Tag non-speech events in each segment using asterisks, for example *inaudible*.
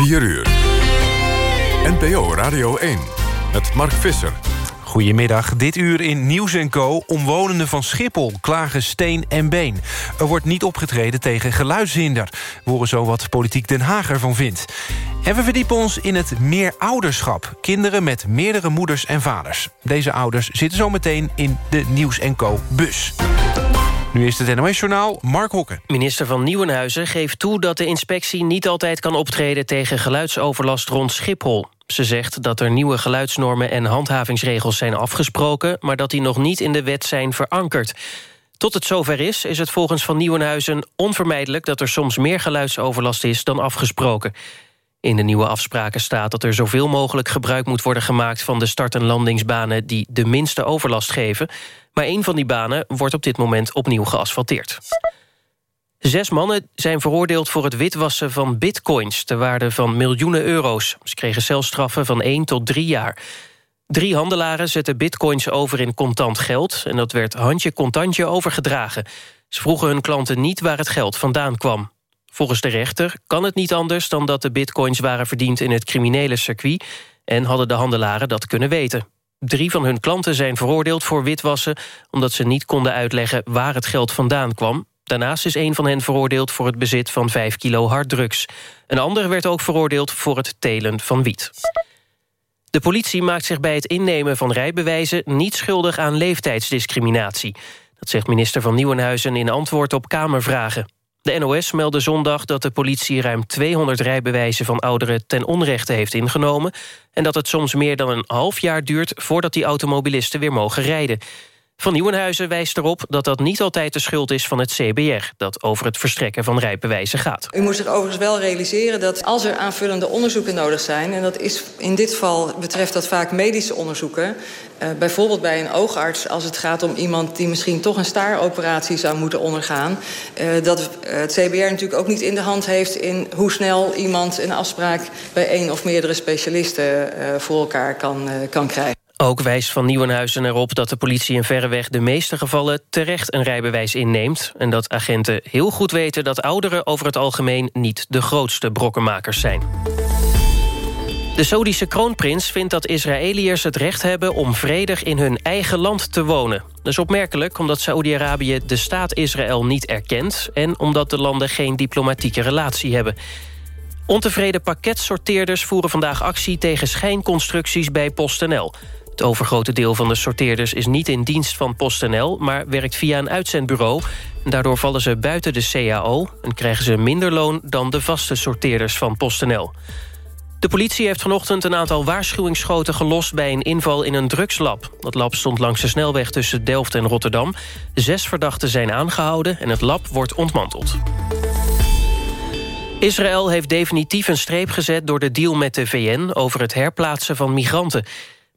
4 uur. NPO Radio 1 met Mark Visser. Goedemiddag. Dit uur in Nieuws Co. Omwonenden van Schiphol klagen steen en been. Er wordt niet opgetreden tegen geluidshinder. We zo wat politiek Den Haag ervan vindt. En we verdiepen ons in het meerouderschap. Kinderen met meerdere moeders en vaders. Deze ouders zitten zo meteen in de Nieuws Co. bus. Nu is het NOS-journaal Mark Hokken. Minister van Nieuwenhuizen geeft toe dat de inspectie niet altijd kan optreden... tegen geluidsoverlast rond Schiphol. Ze zegt dat er nieuwe geluidsnormen en handhavingsregels zijn afgesproken... maar dat die nog niet in de wet zijn verankerd. Tot het zover is, is het volgens Van Nieuwenhuizen onvermijdelijk... dat er soms meer geluidsoverlast is dan afgesproken. In de nieuwe afspraken staat dat er zoveel mogelijk gebruik moet worden gemaakt... van de start- en landingsbanen die de minste overlast geven. Maar een van die banen wordt op dit moment opnieuw geasfalteerd. Zes mannen zijn veroordeeld voor het witwassen van bitcoins... ter waarde van miljoenen euro's. Ze kregen celstraffen van 1 tot 3 jaar. Drie handelaren zetten bitcoins over in contant geld... en dat werd handje contantje overgedragen. Ze vroegen hun klanten niet waar het geld vandaan kwam. Volgens de rechter kan het niet anders dan dat de bitcoins waren verdiend... in het criminele circuit en hadden de handelaren dat kunnen weten. Drie van hun klanten zijn veroordeeld voor witwassen... omdat ze niet konden uitleggen waar het geld vandaan kwam. Daarnaast is een van hen veroordeeld voor het bezit van 5 kilo harddrugs. Een ander werd ook veroordeeld voor het telen van wiet. De politie maakt zich bij het innemen van rijbewijzen... niet schuldig aan leeftijdsdiscriminatie. Dat zegt minister van Nieuwenhuizen in antwoord op Kamervragen. De NOS meldde zondag dat de politie ruim 200 rijbewijzen van ouderen ten onrechte heeft ingenomen en dat het soms meer dan een half jaar duurt voordat die automobilisten weer mogen rijden. Van Nieuwenhuizen wijst erop dat dat niet altijd de schuld is van het CBR... dat over het verstrekken van rijbewijzen gaat. U moet zich overigens wel realiseren dat als er aanvullende onderzoeken nodig zijn... en dat is in dit geval betreft dat vaak medische onderzoeken... Uh, bijvoorbeeld bij een oogarts als het gaat om iemand... die misschien toch een staaroperatie zou moeten ondergaan... Uh, dat het CBR natuurlijk ook niet in de hand heeft... in hoe snel iemand een afspraak bij één of meerdere specialisten uh, voor elkaar kan, kan krijgen. Ook wijst Van Nieuwenhuizen erop dat de politie in verreweg de meeste gevallen terecht een rijbewijs inneemt... en dat agenten heel goed weten dat ouderen over het algemeen niet de grootste brokkenmakers zijn. De Saudische kroonprins vindt dat Israëliërs het recht hebben om vredig in hun eigen land te wonen. Dat is opmerkelijk omdat Saoedi-Arabië de staat Israël niet erkent... en omdat de landen geen diplomatieke relatie hebben. Ontevreden pakketsorteerders voeren vandaag actie tegen schijnconstructies bij PostNL. Het overgrote deel van de sorteerders is niet in dienst van PostNL... maar werkt via een uitzendbureau. Daardoor vallen ze buiten de CAO... en krijgen ze minder loon dan de vaste sorteerders van PostNL. De politie heeft vanochtend een aantal waarschuwingsschoten gelost... bij een inval in een drugslab. Dat lab stond langs de snelweg tussen Delft en Rotterdam. Zes verdachten zijn aangehouden en het lab wordt ontmanteld. Israël heeft definitief een streep gezet door de deal met de VN... over het herplaatsen van migranten.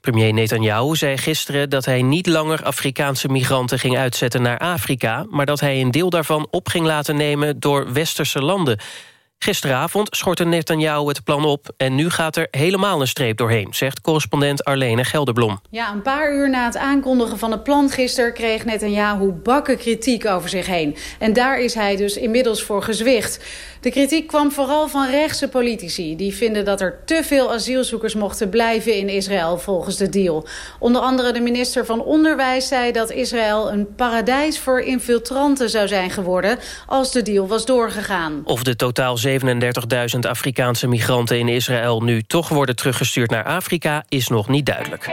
Premier Netanyahu zei gisteren dat hij niet langer Afrikaanse migranten ging uitzetten naar Afrika, maar dat hij een deel daarvan op ging laten nemen door westerse landen. Gisteravond schortte Netanyahu het plan op... en nu gaat er helemaal een streep doorheen... zegt correspondent Arlene Gelderblom. Ja, een paar uur na het aankondigen van het plan gisteren... kreeg Netanyahu bakken kritiek over zich heen. En daar is hij dus inmiddels voor gezwicht. De kritiek kwam vooral van rechtse politici. Die vinden dat er te veel asielzoekers mochten blijven in Israël volgens de deal. Onder andere de minister van Onderwijs zei dat Israël... een paradijs voor infiltranten zou zijn geworden... als de deal was doorgegaan. Of de totaal 37.000 Afrikaanse migranten in Israël nu toch worden teruggestuurd naar Afrika is nog niet duidelijk.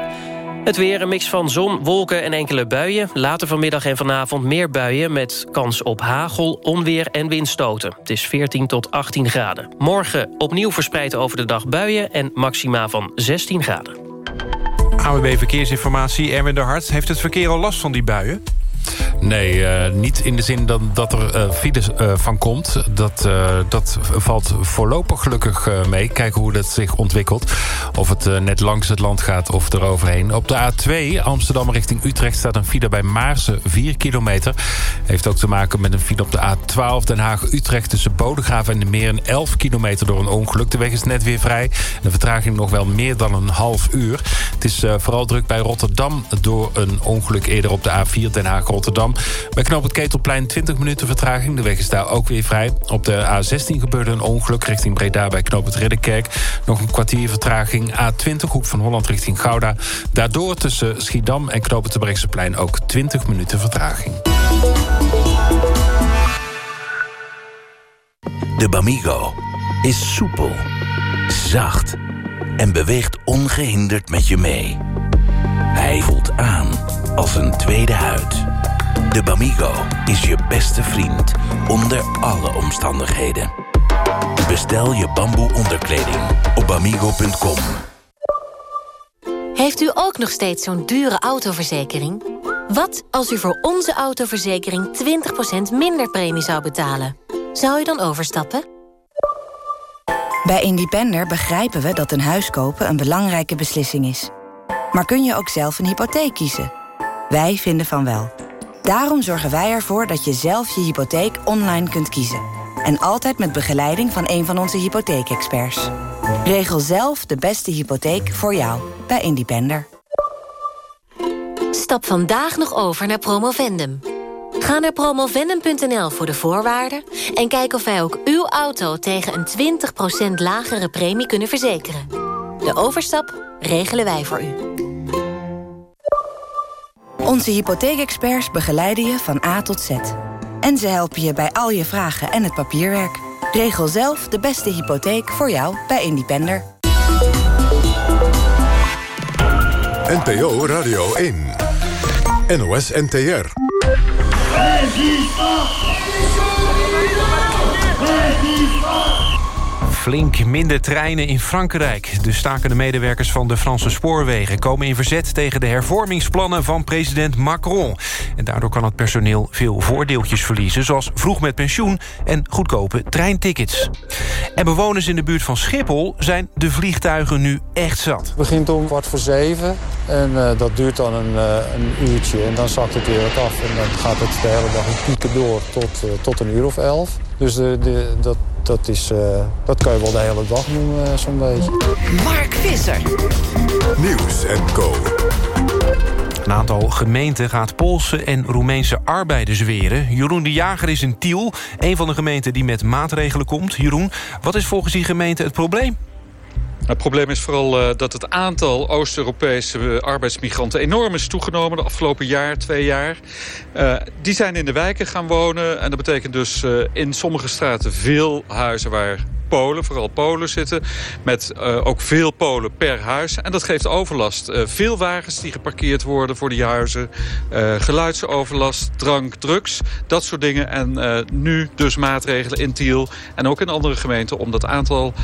Het weer, een mix van zon, wolken en enkele buien. Later vanmiddag en vanavond meer buien... met kans op hagel, onweer en windstoten. Het is 14 tot 18 graden. Morgen opnieuw verspreid over de dag buien... en maxima van 16 graden. AWB Verkeersinformatie, Erwin de Hart. Heeft het verkeer al last van die buien? Nee, uh, niet in de zin dat, dat er uh, files uh, van komt. Dat, dat valt voorlopig gelukkig mee. Kijken hoe dat zich ontwikkelt. Of het net langs het land gaat of eroverheen. Op de A2 Amsterdam richting Utrecht staat een file bij Maarsen. 4 kilometer. Heeft ook te maken met een file op de A12 Den Haag-Utrecht... tussen Bodegraven en de Meer. 11 kilometer door een ongeluk. De weg is net weer vrij. De vertraging nog wel meer dan een half uur. Het is vooral druk bij Rotterdam door een ongeluk eerder op de A4 Den Haag Rotterdam. Bij knoop het Ketelplein 20 minuten vertraging. De weg is daar ook weer vrij. Op de A16 gebeurde een ongeluk richting Breda bij knoop het Ridderkerk. Nog een kwartier vertraging. A20 Hoek van Holland richting Gouda. Daardoor tussen Schiedam en knoop het plein ook 20 minuten vertraging. De Bamigo is soepel, zacht en beweegt ongehinderd met je mee. Hij voelt aan als een tweede huid. De Bamigo is je beste vriend onder alle omstandigheden. Bestel je bamboe onderkleding op bamigo.com. Heeft u ook nog steeds zo'n dure autoverzekering? Wat als u voor onze autoverzekering 20% minder premie zou betalen? Zou u dan overstappen? Bij Independer begrijpen we dat een huis kopen een belangrijke beslissing is. Maar kun je ook zelf een hypotheek kiezen? Wij vinden van wel. Daarom zorgen wij ervoor dat je zelf je hypotheek online kunt kiezen. En altijd met begeleiding van een van onze hypotheekexperts. Regel zelf de beste hypotheek voor jou bij Independer. Stap vandaag nog over naar Promovendum. Ga naar promovendum.nl voor de voorwaarden... en kijk of wij ook uw auto tegen een 20% lagere premie kunnen verzekeren. De overstap regelen wij voor u. Onze hypotheekexperts begeleiden je van A tot Z. En ze helpen je bij al je vragen en het papierwerk. Regel zelf de beste hypotheek voor jou bij Independer. NPO Radio 1. NOS NTR. Flink minder treinen in Frankrijk. De stakende medewerkers van de Franse spoorwegen... komen in verzet tegen de hervormingsplannen van president Macron. En daardoor kan het personeel veel voordeeltjes verliezen... zoals vroeg met pensioen en goedkope treintickets. En bewoners in de buurt van Schiphol zijn de vliegtuigen nu echt zat. Het begint om kwart voor zeven en uh, dat duurt dan een, uh, een, uurtje. En dan zakt het weer wat af en dan gaat het de hele dag een pieken door tot, uh, tot een uur of elf. Dus de, de, dat, dat, is, uh, dat kan je wel de hele dag noemen, uh, zo'n beetje. Mark Visser. Nieuws en Co. Een aantal gemeenten gaat Poolse en Roemeense arbeiders weren. Jeroen de Jager is in Tiel, een van de gemeenten die met maatregelen komt. Jeroen, wat is volgens die gemeente het probleem? Het probleem is vooral uh, dat het aantal Oost-Europese uh, arbeidsmigranten enorm is toegenomen de afgelopen jaar, twee jaar. Uh, die zijn in de wijken gaan wonen en dat betekent dus in sommige straten veel huizen waar Polen, vooral Polen zitten. Met uh, ook veel Polen per huis. En dat geeft overlast. Uh, veel wagens die geparkeerd worden voor die huizen. Uh, geluidsoverlast, drank, drugs. Dat soort dingen. En nu dus maatregelen in Tiel en ook in andere gemeenten... om dat aantal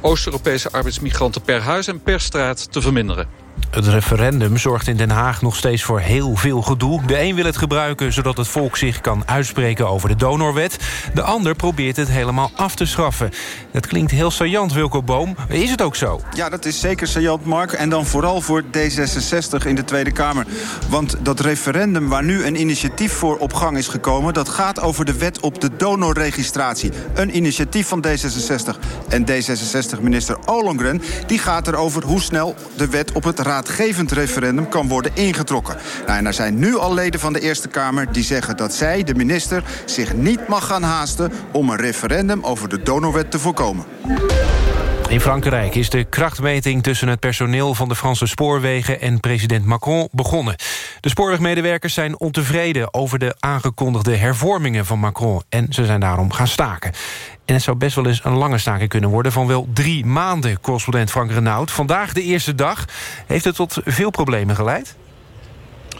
Oost-Europese arbeidsmigranten per huis en per straat te verminderen. Het referendum zorgt in Den Haag nog steeds voor heel veel gedoe. De een wil het gebruiken zodat het volk zich kan uitspreken over de donorwet. De ander probeert het helemaal af te schaffen. Dat klinkt heel saillant, Wilco Boom. Is het ook zo? Ja, dat is zeker saillant, Mark. En dan vooral voor D66 in de Tweede Kamer. Want dat referendum waar nu een initiatief voor op gang is gekomen... dat gaat over de wet op de donorregistratie. Een initiatief van D66. En D66-minister Ollongren die gaat erover hoe snel de wet op het raadgevend referendum kan worden ingetrokken. Nou, en er zijn nu al leden van de Eerste Kamer die zeggen dat zij, de minister, zich niet mag gaan haasten om een referendum over de donorwet te voorkomen. In Frankrijk is de krachtmeting tussen het personeel van de Franse spoorwegen en president Macron begonnen. De spoorwegmedewerkers zijn ontevreden over de aangekondigde hervormingen van Macron en ze zijn daarom gaan staken. En het zou best wel eens een lange staking kunnen worden... van wel drie maanden, correspondent Frank Renaud. Vandaag de eerste dag. Heeft het tot veel problemen geleid?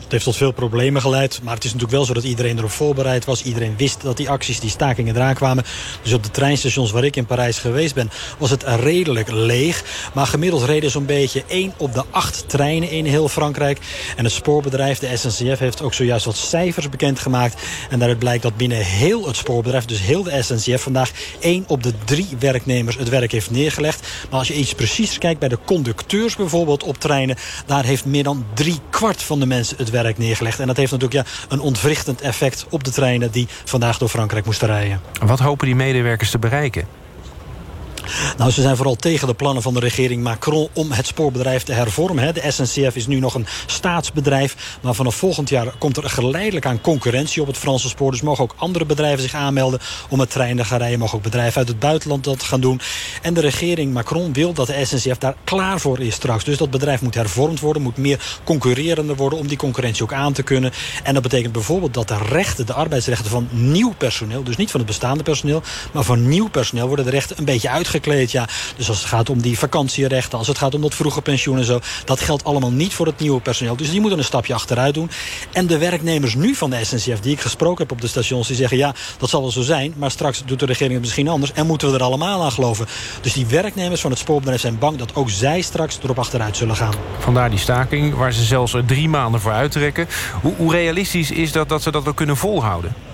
Het heeft tot veel problemen geleid. Maar het is natuurlijk wel zo dat iedereen erop voorbereid was. Iedereen wist dat die acties, die stakingen eraan kwamen. Dus op de treinstations waar ik in Parijs geweest ben... was het redelijk leeg. Maar gemiddeld reden zo'n beetje één op de acht treinen in heel Frankrijk. En het spoorbedrijf, de SNCF, heeft ook zojuist wat cijfers bekendgemaakt. En daaruit blijkt dat binnen heel het spoorbedrijf... dus heel de SNCF vandaag één op de drie werknemers het werk heeft neergelegd. Maar als je iets precies kijkt bij de conducteurs bijvoorbeeld op treinen... daar heeft meer dan drie kwart van de mensen het werk werk neergelegd. En dat heeft natuurlijk ja, een ontwrichtend effect op de treinen... die vandaag door Frankrijk moesten rijden. Wat hopen die medewerkers te bereiken? Nou, ze zijn vooral tegen de plannen van de regering Macron om het spoorbedrijf te hervormen. De SNCF is nu nog een staatsbedrijf. Maar vanaf volgend jaar komt er geleidelijk aan concurrentie op het Franse spoor. Dus mogen ook andere bedrijven zich aanmelden om het trein te gaan rijden. Mogen ook bedrijven uit het buitenland dat gaan doen. En de regering Macron wil dat de SNCF daar klaar voor is straks. Dus dat bedrijf moet hervormd worden, moet meer concurrerender worden... om die concurrentie ook aan te kunnen. En dat betekent bijvoorbeeld dat de rechten, de arbeidsrechten van nieuw personeel... dus niet van het bestaande personeel, maar van nieuw personeel... worden de rechten een beetje Ja. Dus als het gaat om die vakantierechten, als het gaat om dat vroege pensioen en zo... dat geldt allemaal niet voor het nieuwe personeel. Dus die moeten een stapje achteruit doen. En de werknemers nu van de SNCF, die ik gesproken heb op de stations... die zeggen, ja, dat zal wel zo zijn, maar straks doet de regering het misschien anders... en moeten we er allemaal aan geloven. Dus die werknemers van het spoorbedrijf zijn bang... dat ook zij straks erop achteruit zullen gaan. Vandaar die staking, waar ze zelfs drie maanden voor uittrekken. Hoe, hoe realistisch is dat dat ze dat wel kunnen volhouden?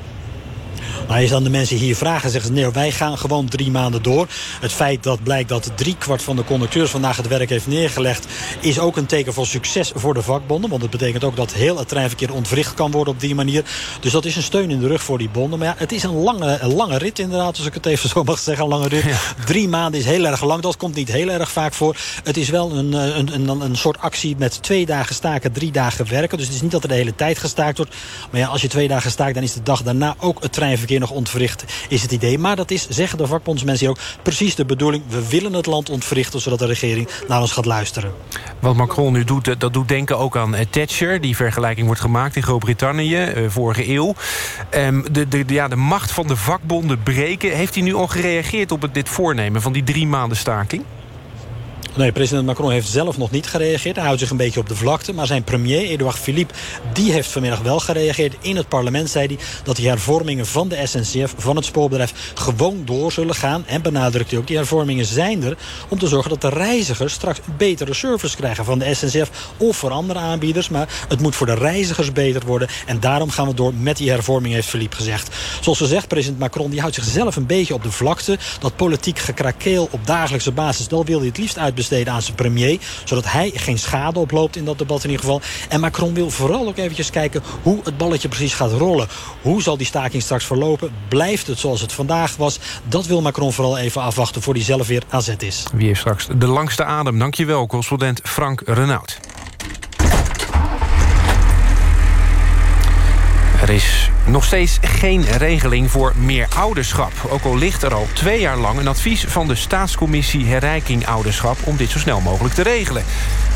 Maar als dan de mensen hier vragen, zeggen ze... nee, wij gaan gewoon drie maanden door. Het feit dat blijkt dat driekwart van de conducteurs vandaag het werk heeft neergelegd... is ook een teken van succes voor de vakbonden. Want het betekent ook dat heel het treinverkeer ontwricht kan worden op die manier. Dus dat is een steun in de rug voor die bonden. Maar ja, het is een lange, een lange rit inderdaad, als ik het even zo mag zeggen. Een lange rit. Drie maanden is heel erg lang. Dat komt niet heel erg vaak voor. Het is wel een, een, een, een soort actie met twee dagen staken, drie dagen werken. Dus het is niet dat er de hele tijd gestaakt wordt. Maar ja, als je twee dagen staakt, dan is de dag daarna ook het treinverkeer nog ontwricht, is het idee. Maar dat is, zeggen de vakbondsmensen ook, precies de bedoeling. We willen het land ontwrichten, zodat de regering naar ons gaat luisteren. Wat Macron nu doet, dat doet denken ook aan eh, Thatcher. Die vergelijking wordt gemaakt in Groot-Brittannië, eh, vorige eeuw. Um, de, de, ja, de macht van de vakbonden breken. Heeft hij nu al gereageerd op het, dit voornemen van die drie maanden staking? Nee, president Macron heeft zelf nog niet gereageerd. Hij houdt zich een beetje op de vlakte. Maar zijn premier, Edouard Philippe, die heeft vanmiddag wel gereageerd. In het parlement zei hij dat die hervormingen van de SNCF, van het spoorbedrijf, gewoon door zullen gaan. En benadrukt hij ook, die hervormingen zijn er om te zorgen dat de reizigers straks betere service krijgen van de SNCF of voor andere aanbieders. Maar het moet voor de reizigers beter worden. En daarom gaan we door met die hervorming, heeft Philippe gezegd. Zoals gezegd, president Macron die houdt zichzelf een beetje op de vlakte. Dat politiek gekrakeel op dagelijkse basis, dat wil hij het liefst uitbesteden besteden aan zijn premier. Zodat hij geen schade oploopt in dat debat in ieder geval. En Macron wil vooral ook eventjes kijken hoe het balletje precies gaat rollen. Hoe zal die staking straks verlopen? Blijft het zoals het vandaag was? Dat wil Macron vooral even afwachten voor hij zelf weer aan zet is. Wie heeft straks de langste adem? Dankjewel, correspondent Frank Renaud. Er is nog steeds geen regeling voor meer ouderschap. Ook al ligt er al twee jaar lang een advies van de Staatscommissie Herrijking Ouderschap... om dit zo snel mogelijk te regelen.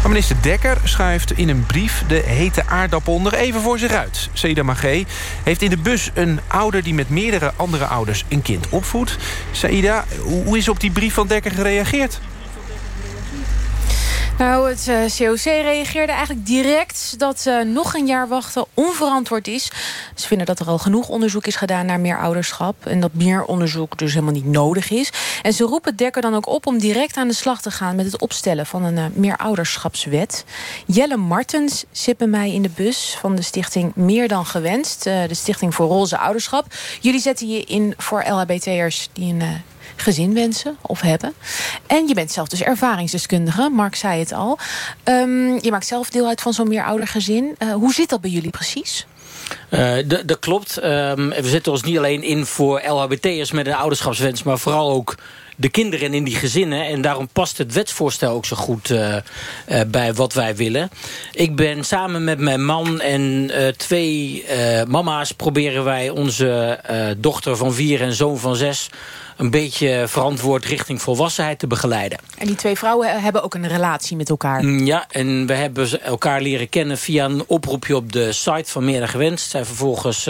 Maar minister Dekker schuift in een brief de hete aardappel nog even voor zich uit. Seda Magé heeft in de bus een ouder die met meerdere andere ouders een kind opvoedt. Saida, hoe is op die brief van Dekker gereageerd? Nou, het COC eh, reageerde eigenlijk direct dat nog een jaar wachten onverantwoord is. Ze vinden dat er al genoeg onderzoek is gedaan naar meer ouderschap... en dat meer onderzoek dus helemaal niet nodig is. En ze roepen Dekker dan ook op om direct aan de slag te gaan... met het opstellen van een uh, meerouderschapswet. Jelle Martens zit bij mij in de bus van de stichting Meer Dan Gewenst. de Stichting voor Roze Ouderschap. Jullie zetten je in voor LHBT'ers die een gezin wensen of hebben. En je bent zelf dus ervaringsdeskundige, Mark zei het al. Um, je maakt zelf deel uit van zo'n meeroudergezin. Uh, hoe zit dat bij jullie precies? Uh, dat klopt. Um, we zetten ons niet alleen in voor LHBT'ers met een ouderschapswens... maar vooral ook de kinderen in die gezinnen. En daarom past het wetsvoorstel ook zo goed uh, uh, bij wat wij willen. Ik ben samen met mijn man en uh, twee mama's... proberen wij onze dochter van vier en zoon van zes een beetje verantwoord richting volwassenheid te begeleiden. En die twee vrouwen hebben ook een relatie met elkaar? Mm, ja, en we hebben elkaar leren kennen via een oproepje op de site van Meer Gewenst. Zij vervolgens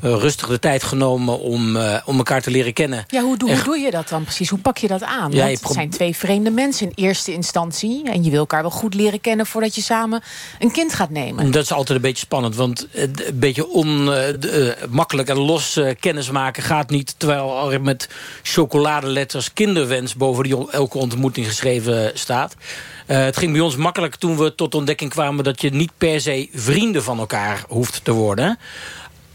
rustig de tijd genomen om, uh, om elkaar te leren kennen. Ja, hoe, doe, hoe doe je dat dan precies? Hoe pak je dat aan? Ja, het zijn twee vreemde mensen in eerste instantie. En je wil elkaar wel goed leren kennen voordat je samen een kind gaat nemen. Dat is altijd een beetje spannend. Want een beetje onmakkelijk uh, en los kennis maken gaat niet. Terwijl er met chocoladeletters kinderwens boven die, elke ontmoeting geschreven staat. Uh, het ging bij ons makkelijk toen we tot ontdekking kwamen... dat je niet per se vrienden van elkaar hoeft te worden.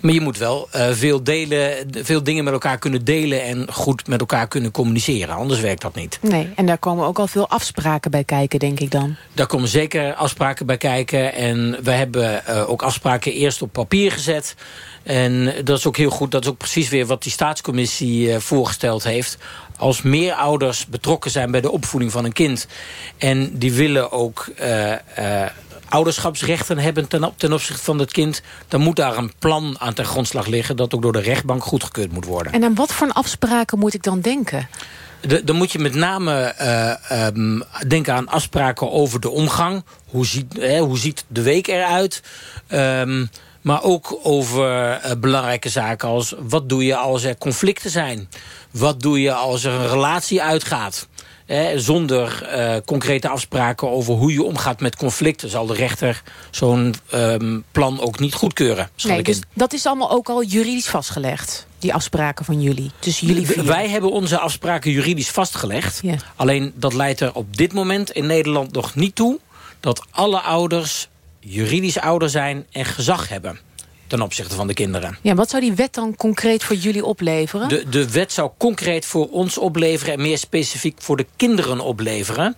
Maar je moet wel uh, veel, delen, veel dingen met elkaar kunnen delen... en goed met elkaar kunnen communiceren. Anders werkt dat niet. Nee, en daar komen ook al veel afspraken bij kijken, denk ik dan. Daar komen zeker afspraken bij kijken. En we hebben uh, ook afspraken eerst op papier gezet... En dat is ook heel goed. Dat is ook precies weer wat die staatscommissie uh, voorgesteld heeft als meer ouders betrokken zijn bij de opvoeding van een kind... en die willen ook ouderschapsrechten hebben ten, ten opzichte van het kind... dan moet daar een plan aan ten grondslag liggen... dat ook door de rechtbank goedgekeurd moet worden. En aan wat voor afspraken moet ik dan denken? dan moet je met name uh, um, denken aan afspraken over de omgang. Hoe ziet, hè, hoe ziet de week eruit? Um, maar ook over uh, belangrijke zaken als... wat doe je als er conflicten zijn? Wat doe je als er een relatie uitgaat? Zonder uh, concrete afspraken over hoe je omgaat met conflicten... zal de rechter zo'n um, plan ook niet goedkeuren. Nee, dus dat is allemaal ook al juridisch vastgelegd? Die afspraken van jullie, jullie vier. Wij hebben onze afspraken juridisch vastgelegd. Alleen dat leidt er op dit moment in Nederland nog niet toe... dat alle ouders juridisch ouder zijn en gezag hebben ten opzichte van de kinderen. Ja, wat zou die wet dan concreet voor jullie opleveren? De, de wet zou concreet voor ons opleveren... en meer specifiek voor de kinderen opleveren...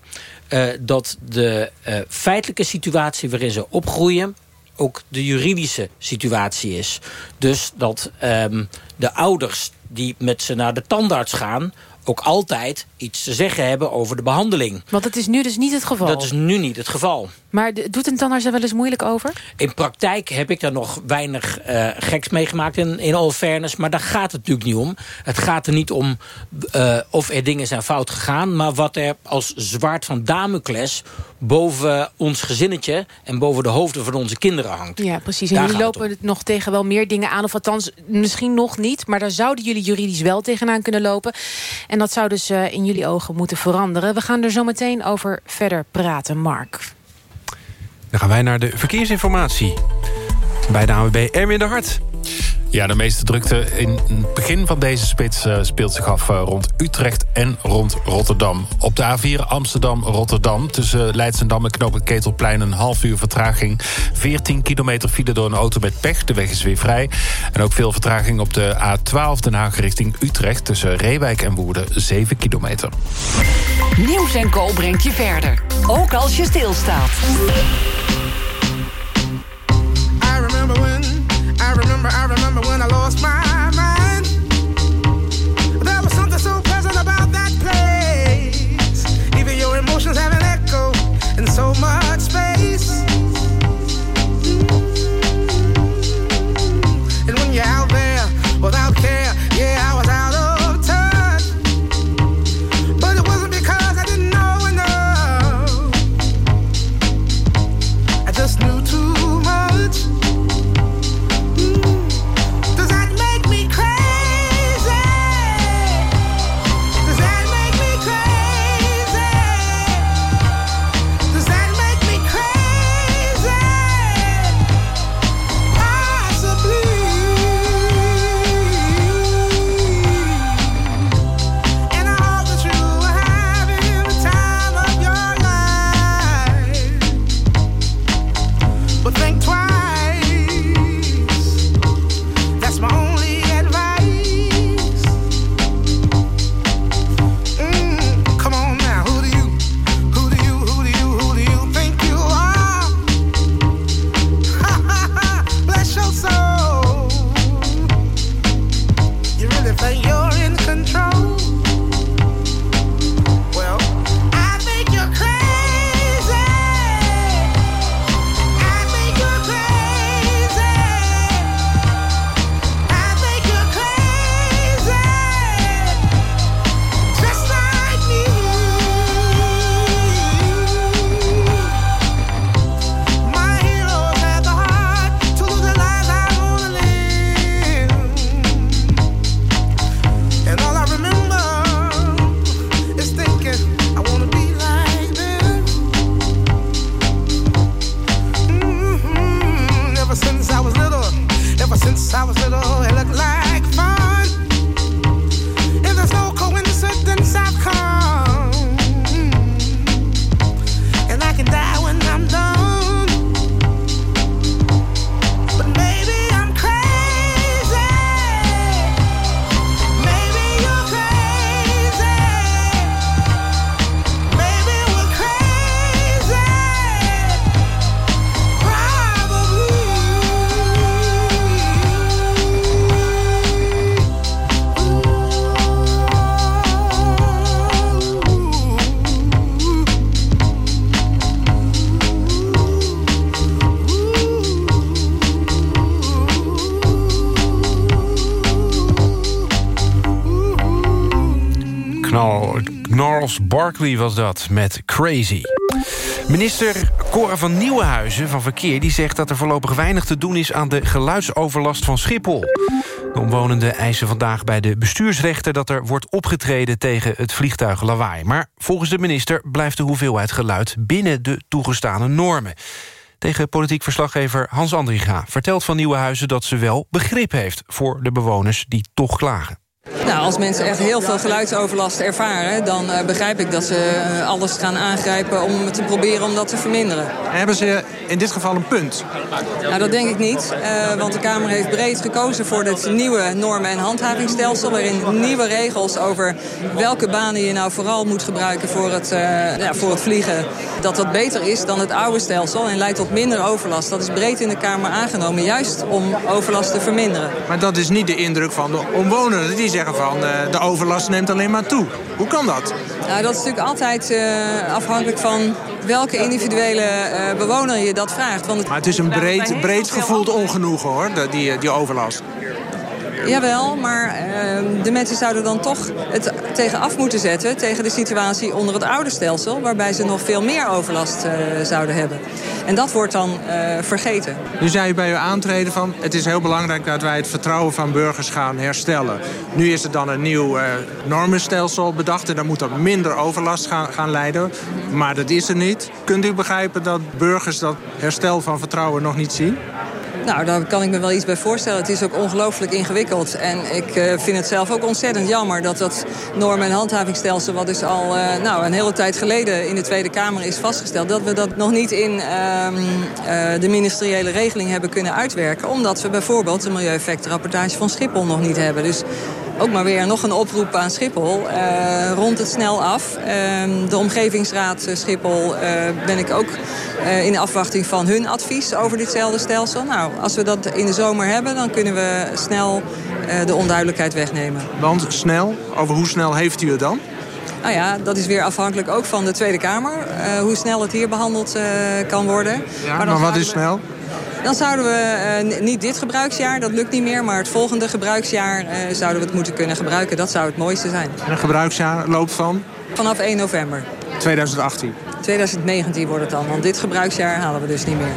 Uh, dat de uh, feitelijke situatie waarin ze opgroeien ook de juridische situatie is. Dus dat um, de ouders die met ze naar de tandarts gaan ook altijd iets te zeggen hebben over de behandeling. Want dat is nu dus niet het geval? Dat is nu niet het geval. Maar doet een tandarts er wel eens moeilijk over? In praktijk heb ik daar nog weinig uh, geks meegemaakt in, in all fairness. Maar daar gaat het natuurlijk niet om. Het gaat er niet om uh, of er dingen zijn fout gegaan. Maar wat er als zwaard van Damocles boven ons gezinnetje... en boven de hoofden van onze kinderen hangt. Ja, precies. En jullie lopen het nog tegen wel meer dingen aan. Of althans, misschien nog niet. Maar daar zouden jullie juridisch wel tegenaan kunnen lopen. En dat zou dus uh, in jullie ogen moeten veranderen. We gaan er zo meteen over verder praten, Mark. Dan gaan wij naar de verkeersinformatie. Bij de AWB Erwin de Hart. Ja, de meeste drukte in het begin van deze spits uh, speelt zich af uh, rond Utrecht en rond Rotterdam. Op de A4 Amsterdam-Rotterdam tussen Leidsendam en Knoop Ketelplein een half uur vertraging. 14 kilometer file door een auto met pech, de weg is weer vrij. En ook veel vertraging op de A12 Den Haag richting Utrecht tussen Reewijk en Woerden 7 kilometer. Nieuws en Co brengt je verder, ook als je stilstaat. I remember, I remember when I lost my Barkley was dat, met Crazy. Minister Cora van Nieuwenhuizen van Verkeer... die zegt dat er voorlopig weinig te doen is... aan de geluidsoverlast van Schiphol. De omwonenden eisen vandaag bij de bestuursrechter... dat er wordt opgetreden tegen het vliegtuig lawaai. Maar volgens de minister blijft de hoeveelheid geluid... binnen de toegestane normen. Tegen politiek verslaggever Hans Andriga vertelt van Nieuwenhuizen... dat ze wel begrip heeft voor de bewoners die toch klagen. Nou, als mensen echt heel veel geluidsoverlast ervaren... dan uh, begrijp ik dat ze uh, alles gaan aangrijpen om te proberen om dat te verminderen. Hebben ze in dit geval een punt? Nou, dat denk ik niet. Uh, want de Kamer heeft breed gekozen voor dit nieuwe normen- en handhavingsstelsel... waarin nieuwe regels over welke banen je nou vooral moet gebruiken voor het, ja, voor het vliegen... dat dat beter is dan het oude stelsel en leidt tot minder overlast. Dat is breed in de Kamer aangenomen, juist om overlast te verminderen. Maar dat is niet de indruk van de omwonenden. Die zeggen van uh, de overlast neemt alleen maar toe. Hoe kan dat? Nou, dat is natuurlijk altijd uh, afhankelijk van welke individuele uh, bewoner je dat vraagt. Want het, maar het is een breed, breed gevoeld ongenoegen hoor, die, die overlast. Jawel, maar uh, de mensen zouden dan toch het tegen af moeten zetten... tegen de situatie onder het oude stelsel... waarbij ze nog veel meer overlast uh, zouden hebben. En dat wordt dan uh, vergeten. Nu zei u bij uw aantreden van... het is heel belangrijk dat wij het vertrouwen van burgers gaan herstellen. Nu is er dan een nieuw normenstelsel bedacht... en dan moet er minder overlast gaan, gaan leiden. Maar dat is er niet. Kunt u begrijpen dat burgers dat herstel van vertrouwen nog niet zien? Nou, daar kan ik me wel iets bij voorstellen. Het is ook ongelooflijk ingewikkeld. En ik uh, vind het zelf ook ontzettend jammer dat dat normen- en handhavingsstelsel... wat dus al uh, nou, een hele tijd geleden in de Tweede Kamer is vastgesteld... dat we dat nog niet in uh, de ministeriële regeling hebben kunnen uitwerken. Omdat we bijvoorbeeld de milieueffectenrapportage van Schiphol nog niet hebben. Dus ook maar weer nog een oproep aan Schiphol. Uh, rond het snel af. Uh, de omgevingsraad Schiphol uh, ben ik ook in afwachting van hun advies over ditzelfde stelsel. Nou, als we dat in de zomer hebben, dan kunnen we snel de onduidelijkheid wegnemen. Want snel? Over hoe snel heeft u het dan? Nou ja, dat is weer afhankelijk ook van de Tweede Kamer. hoe snel het hier behandeld kan worden. Ja, maar, maar wat is snel? Dan zouden we uh, niet dit gebruiksjaar, dat lukt niet meer... maar het volgende gebruiksjaar uh, zouden we het moeten kunnen gebruiken. Dat zou het mooiste zijn. En een gebruiksjaar loopt van? Vanaf 1 november. 2018? 2019 wordt het dan, want dit gebruiksjaar halen we dus niet meer.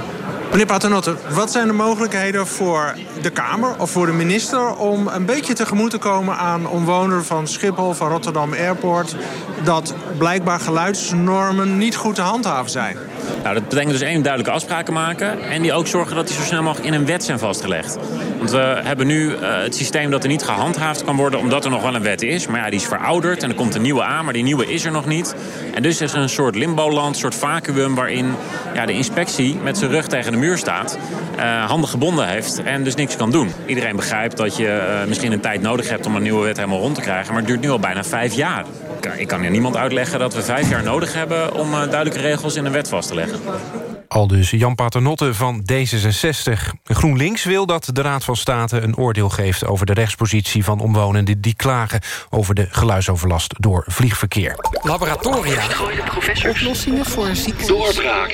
Meneer Paternotte, wat zijn de mogelijkheden voor de Kamer of voor de minister... om een beetje tegemoet te komen aan omwonenden van Schiphol, van Rotterdam Airport... dat blijkbaar geluidsnormen niet goed te handhaven zijn? Nou, dat betekent dus één duidelijke afspraken maken... en die ook zorgen dat die zo snel mogelijk in een wet zijn vastgelegd. Want we hebben nu uh, het systeem dat er niet gehandhaafd kan worden... omdat er nog wel een wet is. Maar ja, die is verouderd en er komt een nieuwe aan... maar die nieuwe is er nog niet. En dus is er een soort limboland, een soort vacuüm... waarin ja, de inspectie met zijn rug tegen de muur staat... Uh, handen gebonden heeft en dus niks kan doen. Iedereen begrijpt dat je uh, misschien een tijd nodig hebt... om een nieuwe wet helemaal rond te krijgen. Maar het duurt nu al bijna vijf jaar. Ik kan hier niemand uitleggen dat we vijf jaar nodig hebben... om duidelijke regels in een wet vast te leggen. Al dus Jan Paternotte van D66. GroenLinks wil dat de Raad van State een oordeel geeft... over de rechtspositie van omwonenden die klagen... over de geluidsoverlast door vliegverkeer. Laboratoria. Oplossingen voor ziektes. Doorbraak.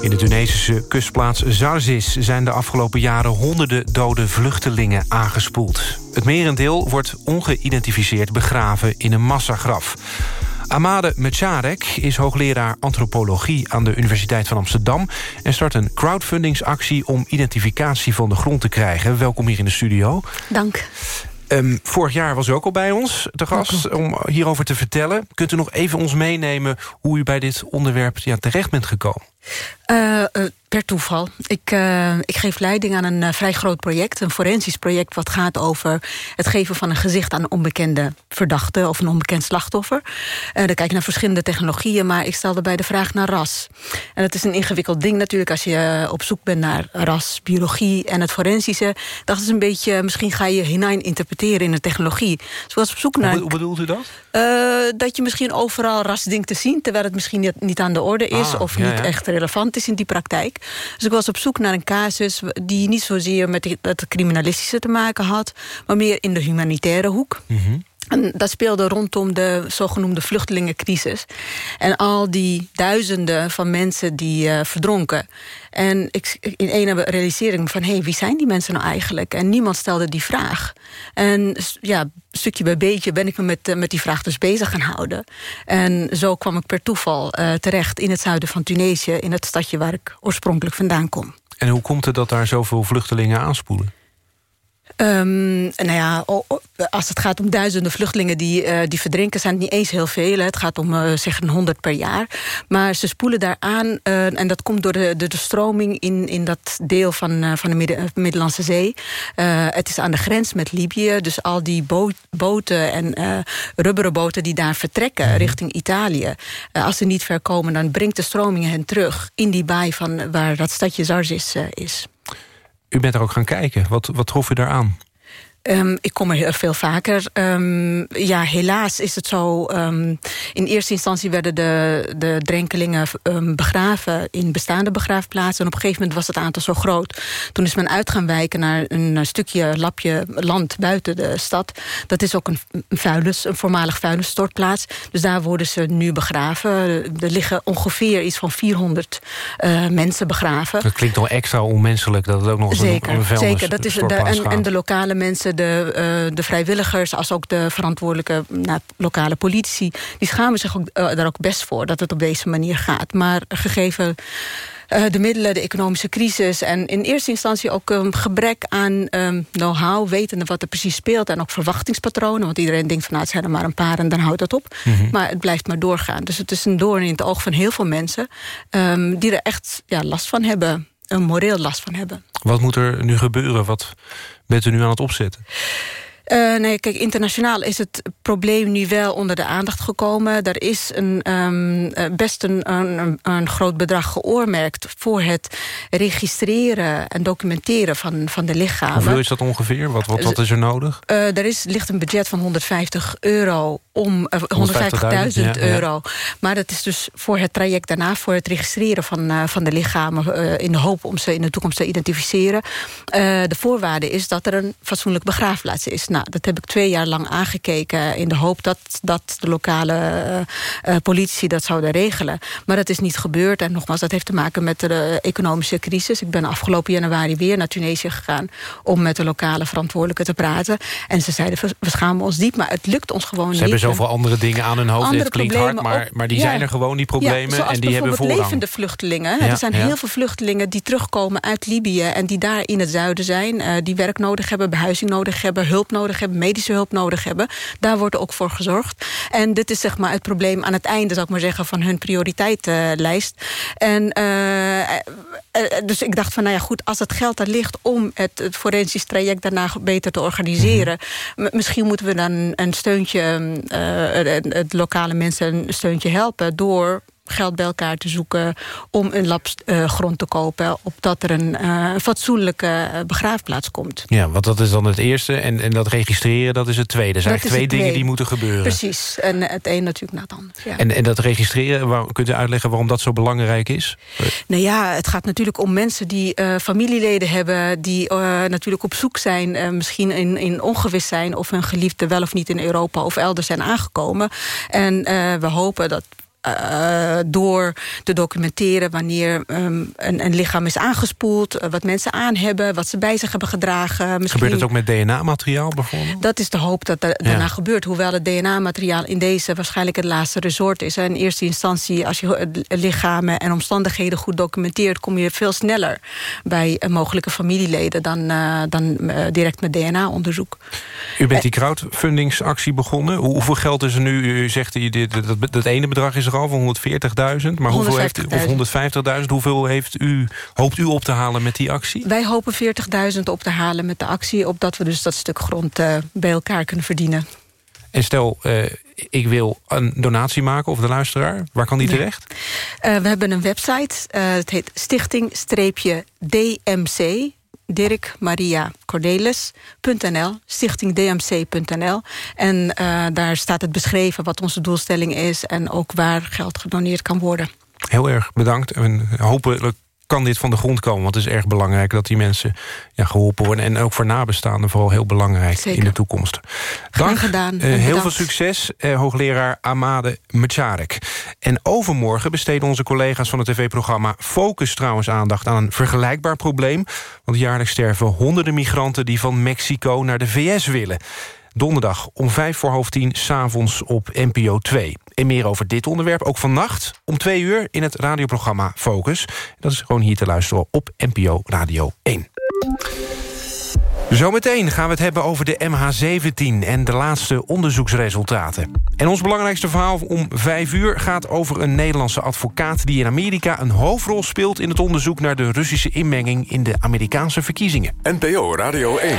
In de Tunesische kustplaats Zarzis zijn de afgelopen jaren... honderden dode vluchtelingen aangespoeld. Het merendeel wordt ongeïdentificeerd begraven in een massagraf. Amade Mecharek is hoogleraar antropologie aan de Universiteit van Amsterdam... en start een crowdfundingsactie om identificatie van de grond te krijgen. Welkom hier in de studio. Dank. Um, vorig jaar was u ook al bij ons te gast om hierover te vertellen. Kunt u nog even ons meenemen hoe u bij dit onderwerp ja, terecht bent gekomen? Uh, uh, per toeval. Ik, uh, ik geef leiding aan een vrij groot project. Een forensisch project wat gaat over het geven van een gezicht... aan een onbekende verdachte of een onbekend slachtoffer. dan kijk je naar verschillende technologieën... maar ik stelde bij de vraag naar ras. En dat is een ingewikkeld ding natuurlijk... als je op zoek bent naar ras, biologie en het forensische. Dat is een beetje... misschien ga je hinein interpreteren in de technologie. Dus was op zoek naar... Hoe bedoelt u dat? dat je misschien overal ras denkt te zien... terwijl het misschien niet, niet aan de orde is... Ah, of ja, niet ja. echt relevant is in die praktijk. Dus ik was op zoek naar een casus die niet zozeer met het criminalistische te maken had... maar meer in de humanitaire hoek. Mhm. En dat speelde rondom de zogenoemde vluchtelingencrisis. En al die duizenden van mensen die uh, verdronken. En ik, in ene realisering van, hé, hey, wie zijn die mensen nou eigenlijk? En niemand stelde die vraag. En ja, stukje bij beetje ben ik me met, met die vraag dus bezig gaan houden. En zo kwam ik per toeval uh, terecht in het zuiden van Tunesië... in het stadje waar ik oorspronkelijk vandaan kom. En hoe komt het dat daar zoveel vluchtelingen aanspoelen? Um, nou ja, als het gaat om duizenden vluchtelingen die, uh, die verdrinken... zijn het niet eens heel veel. Het gaat om uh, zeg een honderd per jaar. Maar ze spoelen daaraan, uh, en dat komt door de, de, stroming... in, in dat deel van, van de Middellandse Zee. het is aan de grens met Libië. Dus al die boten en rubberen boten die daar vertrekken... Richting Italië. als ze niet ver komen, dan brengt de stroming hen terug... in die baai van waar dat stadje Zarzis is. U bent er ook gaan kijken. Wat, wat trof u daar aan? Um, ik kom er heel veel vaker. Um, ja, helaas is het zo. Um, in eerste instantie werden de, de drenkelingen begraven in bestaande begraafplaatsen. En op een gegeven moment was het aantal zo groot. Toen is men uit gaan wijken naar een stukje lapje land buiten de stad. Dat is ook een, een, vuilnis, een voormalig vuilnisstortplaats. Dus daar worden ze nu begraven. Er liggen ongeveer iets van 400 uh, mensen begraven. Dat klinkt toch extra onmenselijk dat het ook nog eens zeker, een, een Zeker, dat is de, en, en de lokale mensen de, uh, de vrijwilligers... als ook de verantwoordelijke nou, lokale politici... die schamen zich ook, uh, daar ook best voor dat het op deze manier gaat. Maar gegeven... Uh, de middelen, de economische crisis... en in eerste instantie ook een um, gebrek aan um, know-how... wetende wat er precies speelt en ook verwachtingspatronen. Want iedereen denkt van nou, het zijn er maar een paar en dan houdt dat op. Mm -hmm. Maar het blijft maar doorgaan. Dus het is een doorn in het oog van heel veel mensen... Um, die er echt ja, last van hebben, een moreel last van hebben. Wat moet er nu gebeuren? Wat bent u nu aan het opzetten? Uh, nee, kijk, internationaal is het probleem nu wel onder de aandacht gekomen. Er is een, um, best een, een, een, groot bedrag geoormerkt... voor het registreren en documenteren van, van de lichamen. Hoeveel is dat ongeveer? Wat, wat, wat is er nodig? Uh, er is, ligt een budget van 150 euro om uh, 150.000 ja, euro. Ja. Maar dat is dus voor het traject daarna... voor het registreren van, uh, van de lichamen... in de hoop om ze in de toekomst te identificeren. de voorwaarde is dat er een fatsoenlijk begraafplaats is. Nou, dat heb ik twee jaar lang aangekeken... in de hoop dat, dat de lokale politie dat zouden regelen. Maar dat is niet gebeurd. En nogmaals, dat heeft te maken met de economische crisis. Ik ben afgelopen januari weer naar Tunesië gegaan... om met de lokale verantwoordelijken te praten. En ze zeiden, we schamen ons diep, maar het lukt ons gewoon niet. Zoveel andere dingen aan hun hoofd. Andere Dit klinkt hard, maar, maar die ja. zijn er gewoon, die problemen. Ja, en die hebben voorrang. levende vluchtelingen. Ja, er zijn heel veel vluchtelingen die terugkomen uit Libië... en die daar in het zuiden zijn. Uh, die werk nodig hebben, behuizing nodig hebben, hulp nodig hebben... medische hulp nodig hebben. Daar wordt ook voor gezorgd. En dit is zeg maar het probleem aan het einde, zou ik maar zeggen... van hun prioriteitenlijst. En uh, uh, dus ik dacht van, nou ja, goed... als het geld er ligt om het, het forensisch traject daarna beter te organiseren... Mm -hmm. misschien moeten we dan een steuntje... Uh, het lokale mensen een steuntje helpen... door geld bij elkaar te zoeken om een lap uh, grond te kopen... opdat er een uh, fatsoenlijke uh, begraafplaats komt. Ja, want dat is dan het eerste. En, en dat registreren, dat is het tweede. Er zijn twee dingen die moeten gebeuren. Precies, en het een natuurlijk na het ander. Ja. En, en dat registreren, waar, kunt u uitleggen waarom dat zo belangrijk is? Nou ja, het gaat natuurlijk om mensen die familieleden hebben... die natuurlijk op zoek zijn, misschien in, in ongewis zijn... of hun geliefde wel of niet in Europa of elders zijn aangekomen. En we hopen dat uh, door te documenteren wanneer um, een, een, lichaam is aangespoeld... Uh, wat mensen aan hebben, wat ze bij zich hebben gedragen. Misschien... Gebeurt het ook met DNA-materiaal bijvoorbeeld? Dat is de hoop dat er daarna ja. gebeurt. Hoewel het DNA-materiaal in deze waarschijnlijk het laatste resort is. In eerste instantie, als je lichamen en omstandigheden goed documenteert... kom je veel sneller bij mogelijke familieleden... dan, uh, dan direct met DNA-onderzoek. U bent die crowdfundingsactie begonnen. Hoeveel geld is er nu? U zegt, dat, dat, dat ene bedrag is er al van 140.000. Maar hoeveel heeft u, of 150.000, hoeveel heeft u, hoopt u op te halen met die actie? Wij hopen 40.000 op te halen met de actie... opdat we dus dat stuk grond uh, bij elkaar kunnen verdienen. En stel, uh, ik wil een donatie maken, of de luisteraar, waar kan die ja. terecht? Uh, we hebben een website, het heet stichting-DMC... Dirk Maria Cordelis.nl, stichtingdmc.nl. En uh, daar staat het beschreven wat onze doelstelling is... en ook waar geld gedoneerd kan worden. Heel erg bedankt. En hopelijk kan dit van de grond komen? Want het is erg belangrijk dat die mensen ja, geholpen worden. En ook voor nabestaanden vooral heel belangrijk in de toekomst. Dank, gedaan. Uh, heel veel succes, uh, hoogleraar Amade Mecharek. En overmorgen besteden onze collega's van het tv-programma Focus trouwens aandacht aan een vergelijkbaar probleem. Want jaarlijks sterven honderden migranten die van Mexico naar de VS willen. Donderdag om vijf voor half tien, s'avonds op NPO 2. En meer over dit onderwerp ook vannacht om twee uur... in het radioprogramma Focus. Dat is gewoon hier te luisteren op NPO Radio 1. Zometeen gaan we het hebben over de MH17 en de laatste onderzoeksresultaten. En ons belangrijkste verhaal om vijf uur gaat over een Nederlandse advocaat... die in Amerika een hoofdrol speelt in het onderzoek naar de Russische inmenging... in de Amerikaanse verkiezingen. NPO Radio 1.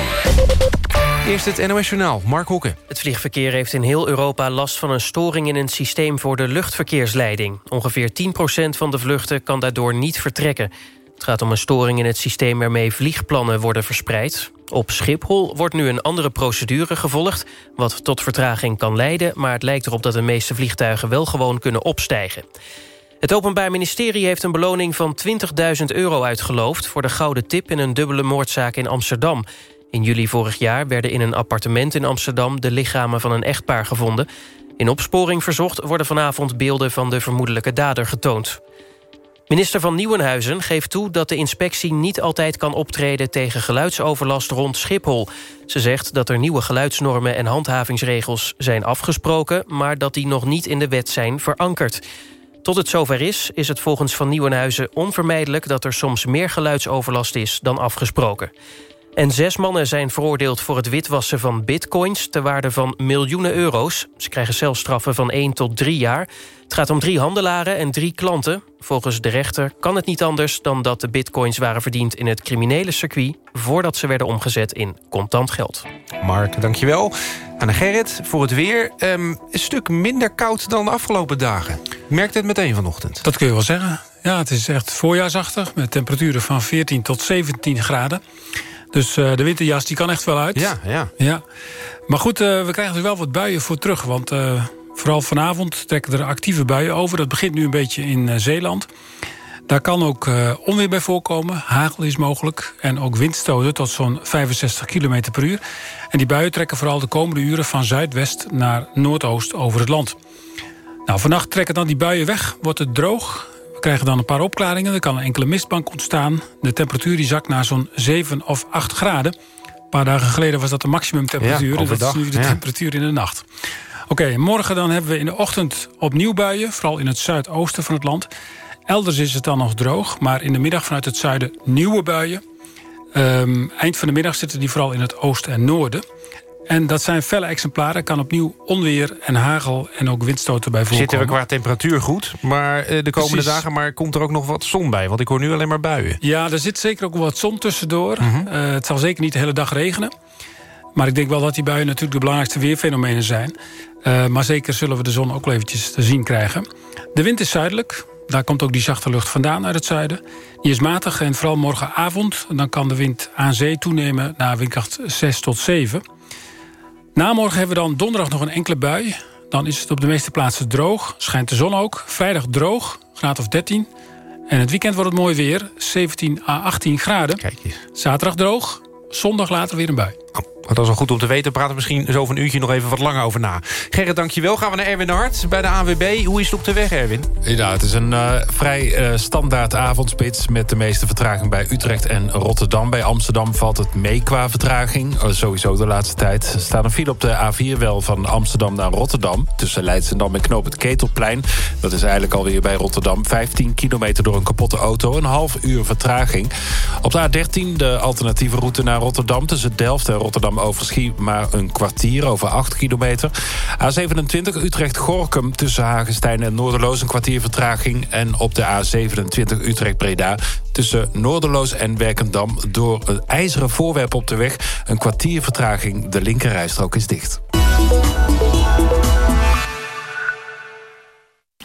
Eerst het NOS Journaal, Mark Hoeken. Het vliegverkeer heeft in heel Europa last van een storing in een systeem voor de luchtverkeersleiding. Ongeveer 10% van de vluchten kan daardoor niet vertrekken. Het gaat om een storing in het systeem waarmee vliegplannen worden verspreid. Op Schiphol wordt nu een andere procedure gevolgd... wat tot vertraging kan leiden... maar het lijkt erop dat de meeste vliegtuigen wel gewoon kunnen opstijgen. Het Openbaar Ministerie heeft een beloning van 20.000 euro uitgeloofd... voor de gouden tip in een dubbele moordzaak in Amsterdam. In juli vorig jaar werden in een appartement in Amsterdam... de lichamen van een echtpaar gevonden. In opsporing verzocht worden vanavond beelden van de vermoedelijke dader getoond. Minister van Nieuwenhuizen geeft toe dat de inspectie niet altijd kan optreden tegen geluidsoverlast rond Schiphol. Ze zegt dat er nieuwe geluidsnormen en handhavingsregels zijn afgesproken... maar dat die nog niet in de wet zijn verankerd. Tot het zover is, is het volgens Van Nieuwenhuizen onvermijdelijk... dat er soms meer geluidsoverlast is dan afgesproken. En zes mannen zijn veroordeeld voor het witwassen van bitcoins... ter waarde van miljoenen euro's. Ze krijgen zelfstraffen van 1 tot 3 jaar. Het gaat om drie handelaren en drie klanten. Volgens de rechter kan het niet anders dan dat de bitcoins waren verdiend... in het criminele circuit voordat ze werden omgezet in contant geld. Mark, dankjewel. Anne Gerrit, voor het weer. Um, een stuk minder koud dan de afgelopen dagen. Merkt het meteen vanochtend? Dat kun je wel zeggen. Ja, het is echt voorjaarsachtig... met temperaturen van 14 tot 17 graden. Dus uh, de winterjas die kan echt wel uit. Ja, ja. ja. Maar goed, uh, we krijgen er wel wat buien voor terug. Want uh, vooral vanavond trekken er actieve buien over. Dat begint nu een beetje in Zeeland. Daar kan ook onweer bij voorkomen. Hagel is mogelijk. En ook windstoten tot zo'n 65 km per uur. En die buien trekken vooral de komende uren van zuidwest naar noordoost over het land. Nou, vannacht trekken dan die buien weg. Wordt het droog krijgen dan een paar opklaringen. Er kan een enkele mistbank ontstaan. De temperatuur die zakt naar zo'n 7 of 8 graden. Een paar dagen geleden was dat de maximumtemperatuur. Ja, dat is nu de temperatuur in de nacht. Oké, morgen dan hebben we in de ochtend opnieuw buien. Vooral in het zuidoosten van het land. Elders is het dan nog droog. Maar in de middag vanuit het zuiden nieuwe buien. Um, eind van de middag zitten die vooral in het oosten en noorden. En dat zijn felle exemplaren. Kan opnieuw onweer en hagel en ook windstoten bij voorkomen. Zitten we qua temperatuur goed, maar eh, de komende dagen... maar komt er ook nog wat zon bij? Want ik hoor nu alleen maar buien. Ja, er zit zeker ook wat zon tussendoor. Mm het zal zeker niet de hele dag regenen. Maar ik denk wel dat die buien natuurlijk de belangrijkste weerfenomenen zijn. Uh, maar zeker zullen we de zon ook wel eventjes te zien krijgen. De wind is zuidelijk. Daar komt ook die zachte lucht vandaan uit het zuiden. Die is matig en vooral morgenavond... dan kan de wind aan zee toenemen naar windkracht 6 tot 7... Namorgen hebben we dan donderdag nog een enkele bui. Dan is het op de meeste plaatsen droog. Schijnt de zon ook. Vrijdag droog, graad of 13. En het weekend wordt het mooi weer. 17 à 18 graden. Kijk eens. Zaterdag droog. Zondag later weer een bui. Oh, dat is wel goed om te weten. We praten misschien zo van een uurtje nog even wat langer over na. Gerrit, dankjewel. Gaan we naar Erwin Hart bij de ANWB. Hoe is het op de weg, Erwin? Ja, het is een uh, vrij uh, standaard avondspits... met de meeste vertraging bij Utrecht en Rotterdam. Bij Amsterdam valt het mee qua vertraging. Uh, sowieso de laatste tijd. Er staat een file op de A4 wel van Amsterdam naar Rotterdam. Tussen Leidsendam en Knoop het Ketelplein. Dat is eigenlijk alweer bij Rotterdam. 15 kilometer door een kapotte auto. Een half uur vertraging. Op de A13 de alternatieve route naar Rotterdam... tussen Delft en Rotterdam Rotterdam-Overschie maar een kwartier over 8 kilometer. A27 Utrecht-Gorkum tussen Hagenstein en Noorderloos een kwartier vertraging. En op de A27 Utrecht-Breda tussen Noorderloos en Werkendam... door een ijzeren voorwerp op de weg een kwartier vertraging. De linkerrijstrook is dicht.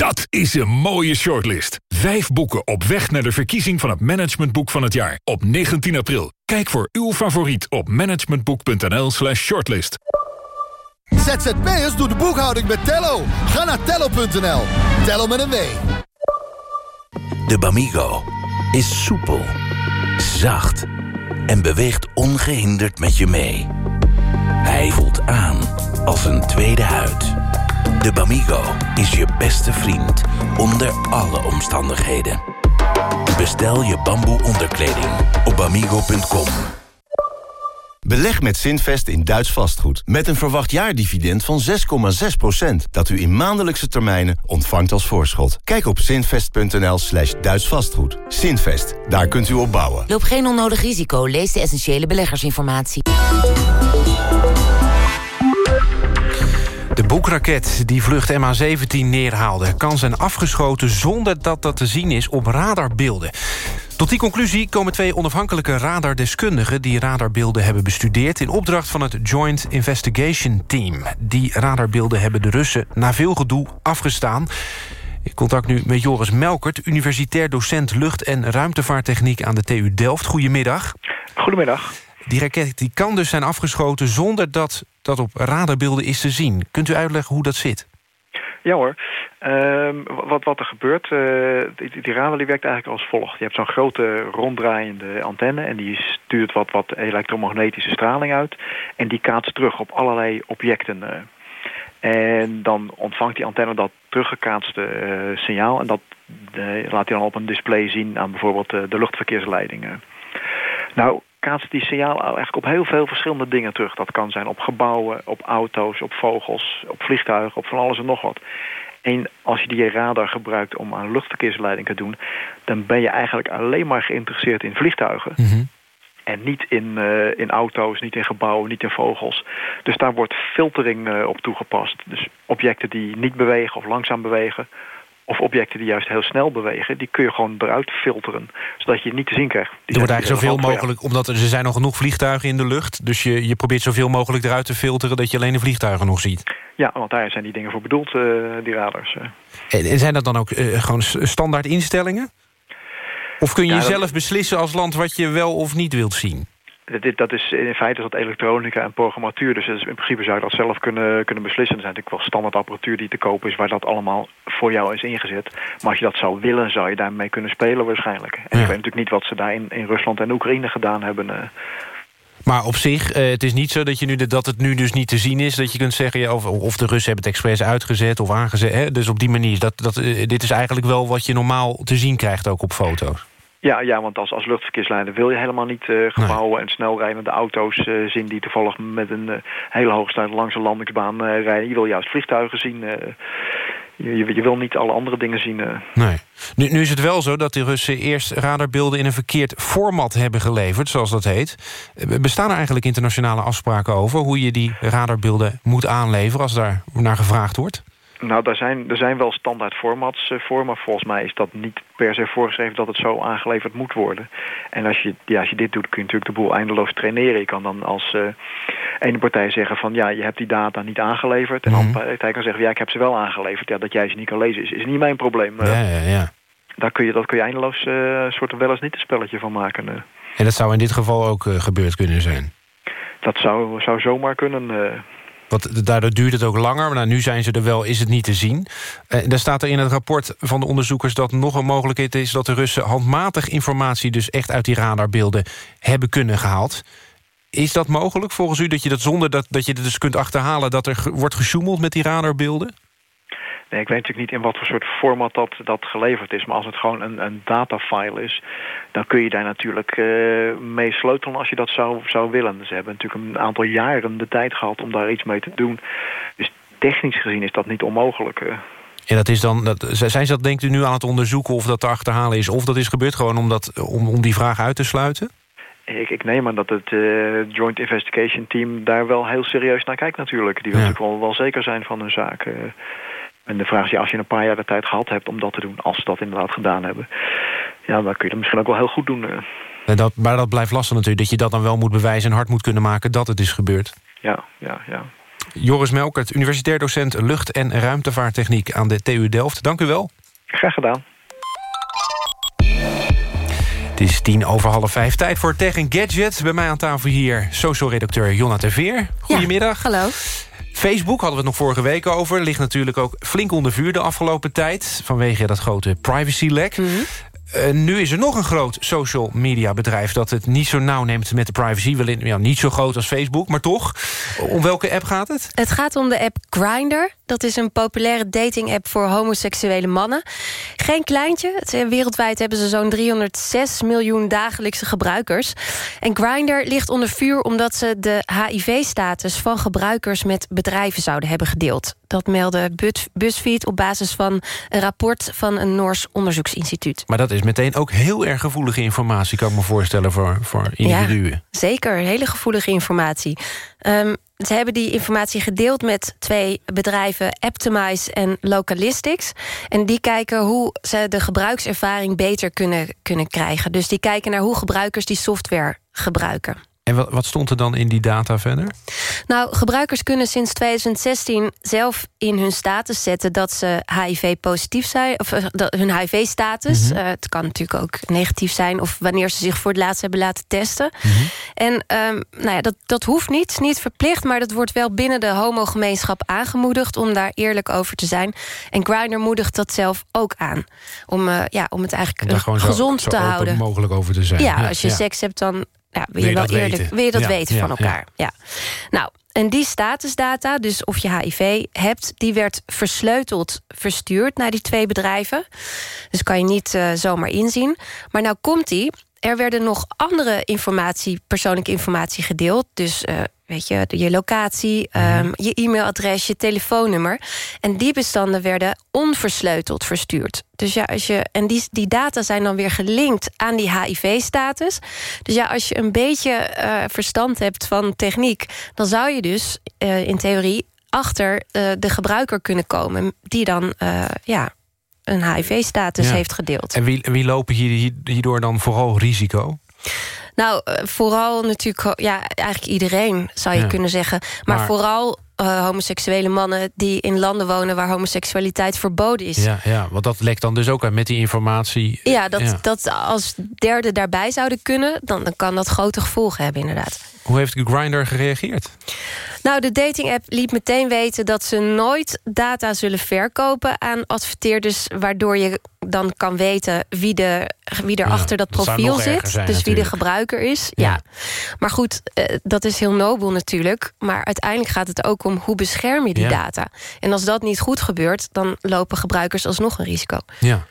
Dat is een mooie shortlist. Vijf boeken op weg naar de verkiezing van het managementboek van het jaar. Op 19 april. Kijk voor uw favoriet op managementboek.nl slash shortlist. ZZP'ers doen de boekhouding met Tello. Ga naar tello.nl. Tello met een W. De Bamigo is soepel, zacht en beweegt ongehinderd met je mee. Hij voelt aan als een tweede huid. De Bamigo is je beste vriend onder alle omstandigheden. Bestel je bamboe onderkleding op bamigo.com. Beleg met Zinvest in Duits vastgoed. Met een verwacht jaardividend van 6,6%. Dat u in maandelijkse termijnen ontvangt als voorschot. Kijk op zinvest.nl slash Duits vastgoed. Zinvest, daar kunt u op bouwen. Loop geen onnodig risico. Lees de essentiële beleggersinformatie. De boekraket die vlucht MH17 neerhaalde... kan zijn afgeschoten zonder dat dat te zien is op radarbeelden. Tot die conclusie komen twee onafhankelijke radardeskundigen... die radarbeelden hebben bestudeerd... in opdracht van het Joint Investigation Team. Die radarbeelden hebben de Russen na veel gedoe afgestaan. Ik contact nu met Joris Melkert... universitair docent lucht- en ruimtevaarttechniek aan de TU Delft. Goedemiddag. Goedemiddag. Die raket die kan dus zijn afgeschoten zonder dat dat op radarbeelden is te zien. Kunt u uitleggen hoe dat zit? Ja hoor. Ehm, wat, wat er gebeurt, eh, die, die radar die werkt eigenlijk als volgt. Je hebt zo'n grote ronddraaiende antenne en die stuurt wat, wat elektromagnetische straling uit. En die kaatst terug op allerlei objecten. eh. en dan ontvangt die antenne dat teruggekaatste eh, signaal en dat laat hij dan op een display zien aan bijvoorbeeld de luchtverkeersleidingen. Nou, kaatst die signaal eigenlijk op heel veel verschillende dingen terug. Dat kan zijn op gebouwen, op auto's, op vogels, op vliegtuigen, op van alles en nog wat. En als je die radar gebruikt om aan luchtverkeersleiding te doen... dan ben je eigenlijk alleen maar geïnteresseerd in vliegtuigen. En niet in, eh, in auto's, niet in gebouwen, niet in vogels. Dus daar wordt filtering eh, op toegepast. Dus objecten die niet bewegen of langzaam bewegen... of objecten die juist heel snel bewegen... die kun je gewoon eruit filteren, zodat je het niet te zien krijgt. Die Er wordt eigenlijk zoveel mogelijk... omdat er, er zijn nog genoeg vliegtuigen in de lucht... dus je, je probeert zoveel mogelijk eruit te filteren... dat je alleen de vliegtuigen nog ziet. Ja, want daar zijn die dingen voor bedoeld, eh, die radars. eh. En, en zijn dat dan ook eh, gewoon standaard instellingen? Of kun je Ja, dat- zelf beslissen als land wat je wel of niet wilt zien? Dit- dat is in feite is dat elektronica en programmatuur. Dus in principe zou je dat zelf kunnen, kunnen beslissen. Er zijn natuurlijk wel standaard apparatuur die te koop is... waar dat allemaal voor jou is ingezet. Maar als je dat zou willen, zou je daarmee kunnen spelen waarschijnlijk. En ik weet natuurlijk niet wat ze daar in, in Rusland en Oekraïne gedaan hebben. eh. Maar op zich, eh, het is niet zo dat, je nu dat het nu dus niet te zien is... dat je kunt zeggen, ja, of, of de Russen hebben het expres uitgezet of aangezet. Hè? Dus op die manier, dat, dat, eh, dit is eigenlijk wel wat je normaal te zien krijgt... ook op foto's. Ja, ja, want als, als luchtverkeersleider wil je helemaal niet eh, gebouwen en snelrijdende auto's eh, zien... die toevallig met een eh, hele hoge snelheid langs een landingsbaan rijden. Je wil juist vliegtuigen zien. je, je, wil niet alle andere dingen zien. Nee. Nu, nu is het wel zo dat de Russen eerst radarbeelden... in een verkeerd format hebben geleverd, zoals dat heet. Bestaan er eigenlijk internationale afspraken over... hoe je die radarbeelden moet aanleveren als daar naar gevraagd wordt? Nou, daar zijn, er zijn wel standaard formats eh, voor, maar volgens mij is dat niet per se voorgeschreven dat het zo aangeleverd moet worden. En als je, ja, als je dit doet, kun je natuurlijk de boel eindeloos traineren. Je kan dan als eh ene partij zeggen van ja, je hebt die data niet aangeleverd. En de andere partij kan zeggen ja, ik heb ze wel aangeleverd. Ja, dat jij ze niet kan lezen is, is niet mijn probleem. Eh, Ja, ja, ja. daar kun je, dat kun je eindeloos een soort wel eens niet een spelletje van maken. En dat zou in dit geval ook gebeurd kunnen zijn. dat zou, zou zomaar kunnen. Want daardoor duurt het ook langer. Maar nou, nu zijn ze er wel, is het niet te zien. Eh, daar staat er in het rapport van de onderzoekers... dat nog een mogelijkheid is dat de Russen handmatig informatie... dus echt uit die radarbeelden hebben kunnen gehaald. Is dat mogelijk volgens u? Dat je dat zonder dat, dat je het dus kunt achterhalen... dat er wordt gesjoemeld met die radarbeelden? Nee, ik weet natuurlijk niet in wat voor soort format dat, dat geleverd is. Maar als het gewoon een, een datafile is, dan kun je daar natuurlijk eh, mee sleutelen als je dat zou, zou willen. Ze hebben natuurlijk een aantal jaren de tijd gehad om daar iets mee te doen. Dus technisch gezien is dat niet onmogelijk. eh. En dat is dan, dat, zijn ze dat denkt u nu aan het onderzoeken... of dat te achterhalen is, of dat is gebeurd... gewoon om, dat, om, om die vraag uit te sluiten? Ik, ik neem aan dat het eh, Joint Investigation Team daar wel heel serieus naar kijkt natuurlijk. Die wil natuurlijk wel, wel zeker zijn van hun zaak. En de vraag is, ja, als je een paar jaar de tijd gehad hebt om dat te doen... als ze dat inderdaad gedaan hebben... Ja, dan kun je dat misschien ook wel heel goed doen. eh. En dat, maar dat blijft lastig natuurlijk, dat je dat dan wel moet bewijzen... en hard moet kunnen maken dat het is gebeurd. Ja, ja, ja. Joris Melkert, universitair docent lucht- en ruimtevaarttechniek aan de TU Delft. Dank u wel. Graag gedaan. Het is tien over half vijf. Tijd voor Tech en Gadget. Bij mij aan tafel hier social redacteur Jonna Veer. Goedemiddag. hallo. Facebook hadden we het nog vorige week over. Ligt natuurlijk ook flink onder vuur de afgelopen tijd... vanwege dat grote privacylek. Mhm. Eh, nu is er nog een groot social media bedrijf... dat het niet zo nauw neemt met de privacy. Wel in, ja, niet zo groot als Facebook, maar toch. Om welke app gaat het? Het gaat om de app Grindr. Dat is een populaire dating-app voor homoseksuele mannen. Geen kleintje. Het- eh, Wereldwijd hebben ze zo'n 306 miljoen dagelijkse gebruikers. En Grindr ligt onder vuur omdat ze de HIV-status van gebruikers met bedrijven zouden hebben gedeeld. Dat meldde BuzzFeed op basis van een rapport van een Noors onderzoeksinstituut. Maar dat is meteen ook heel erg gevoelige informatie... kan ik me voorstellen voor, voor individuen. Ja, zeker, hele gevoelige informatie. Ehm, ze hebben die informatie gedeeld met twee bedrijven... Aptimize en Localistics. En die kijken hoe ze de gebruikservaring beter kunnen, kunnen krijgen. Dus die kijken naar hoe gebruikers die software gebruiken. En wat, wat stond er dan in die data verder? Nou, gebruikers kunnen sinds 2016 zelf in hun status zetten dat ze HIV-positief zijn, of dat- hun HIV-status. Mhm. Eh, het kan natuurlijk ook negatief zijn, of wanneer ze zich voor het laatst hebben laten testen. En ehm, nou ja, dat, dat hoeft niet, niet verplicht, maar dat wordt wel binnen de homogemeenschap aangemoedigd om daar eerlijk over te zijn. En Grindr moedigt dat zelf ook aan, om, eh, ja, om het eigenlijk eh, gewoon zo- gezond zo te open houden. mogelijk over te zijn. Ja, als je ja. seks hebt, dan ja, wil Wil je, wel eerlijk weten? wil je dat Ja, weten van elkaar. Ja. Nou, en die statusdata, dus of je HIV hebt... die werd versleuteld verstuurd naar die twee bedrijven. Dus kan je niet eh, zomaar inzien. Maar nou komt die. Er werden nog andere informatie, persoonlijke informatie gedeeld. Dus eh, weet je, je locatie, ehm, je e-mailadres, je telefoonnummer. En die bestanden werden onversleuteld verstuurd. Dus ja, als je, en die, die data zijn dan weer gelinkt aan die HIV-status. Dus ja, als je een beetje eh, verstand hebt van techniek, dan zou je dus eh, in theorie achter eh, de gebruiker kunnen komen, die dan ja, een HIV-status Ja. heeft gedeeld. En wie, wie lopen hier, hier- hierdoor dan vooral risico? Nou, eh, vooral natuurlijk, ja, eigenlijk iedereen zou je Ja. kunnen zeggen. Maar, Maar- vooral eh, homoseksuele mannen die in landen wonen waar homoseksualiteit verboden is. Ja, ja, want dat lekt dan dus ook uit met die informatie. Ja, dat, Ja. dat als derde daarbij zouden kunnen... Dan, dan kan dat grote gevolgen hebben, inderdaad. Hoe heeft Grindr gereageerd? Nou, de dating-app liet meteen weten dat ze nooit data zullen verkopen aan adverteerders, waardoor je dan kan weten wie, de, wie er Ja, achter dat profiel zit. zijn dus wie de gebruiker is. Ja. Maar goed, eh, dat is heel nobel natuurlijk. Maar uiteindelijk gaat het ook om hoe bescherm je die Ja. data. En als dat niet goed gebeurt, dan lopen gebruikers alsnog een risico. Ja.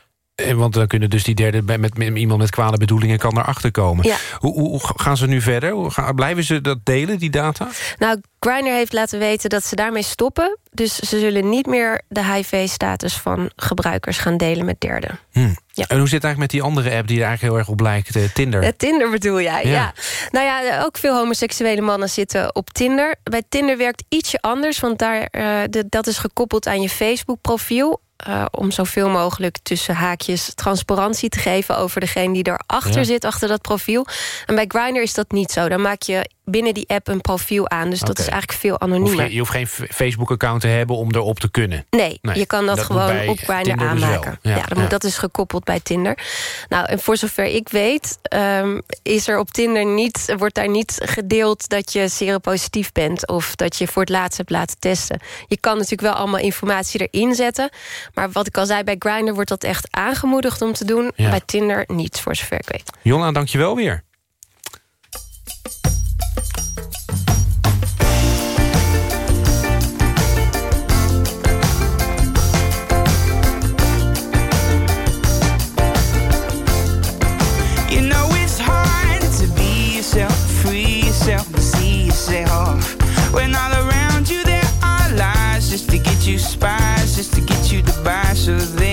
En want dan kunnen dus die derde bij- met, met iemand met kwade bedoelingen kan erachter komen. Ja. Hoe, hoe gaan ze nu verder? Hoe gaan, blijven ze dat delen, die data? Nou, Grindr heeft laten weten dat ze daarmee stoppen. Dus ze zullen niet meer de HIV-status van gebruikers gaan delen met derden. Hm. En hoe zit het eigenlijk met die andere app die er eigenlijk heel erg op lijkt, eh, Tinder? Eh, Tinder bedoel jij, Ja. ja. Nou ja, ook veel homoseksuele mannen zitten op Tinder. Bij Tinder werkt ietsje anders, want daar, eh, de, dat is gekoppeld aan je Facebook-profiel. Eh, om zoveel mogelijk tussen haakjes transparantie te geven... over degene die erachter Ja. zit, achter dat profiel. En bij Grindr is dat niet zo. Dan maak je binnen die app een profiel aan. Dus dat is eigenlijk veel Hoef anoniemer. je, je hoeft geen Facebook-account te hebben om erop te kunnen. Nee, je kan dat, gewoon op Grindr dus aanmaken. ja, dan dat is gekoppeld bij Tinder. Nou, en voor zover ik weet, ehm, is er op Tinder niet, wordt daar niet gedeeld dat je seropositief bent of dat je voor het laatst hebt laten testen. Je kan natuurlijk wel allemaal informatie erin zetten, maar wat ik al zei, bij Grindr wordt dat echt aangemoedigd om te doen. Ja. Bij Tinder niet, voor zover ik weet. Jonna, dank je wel weer. When all around you there are lies just to get you spies, just to get you to buy. So they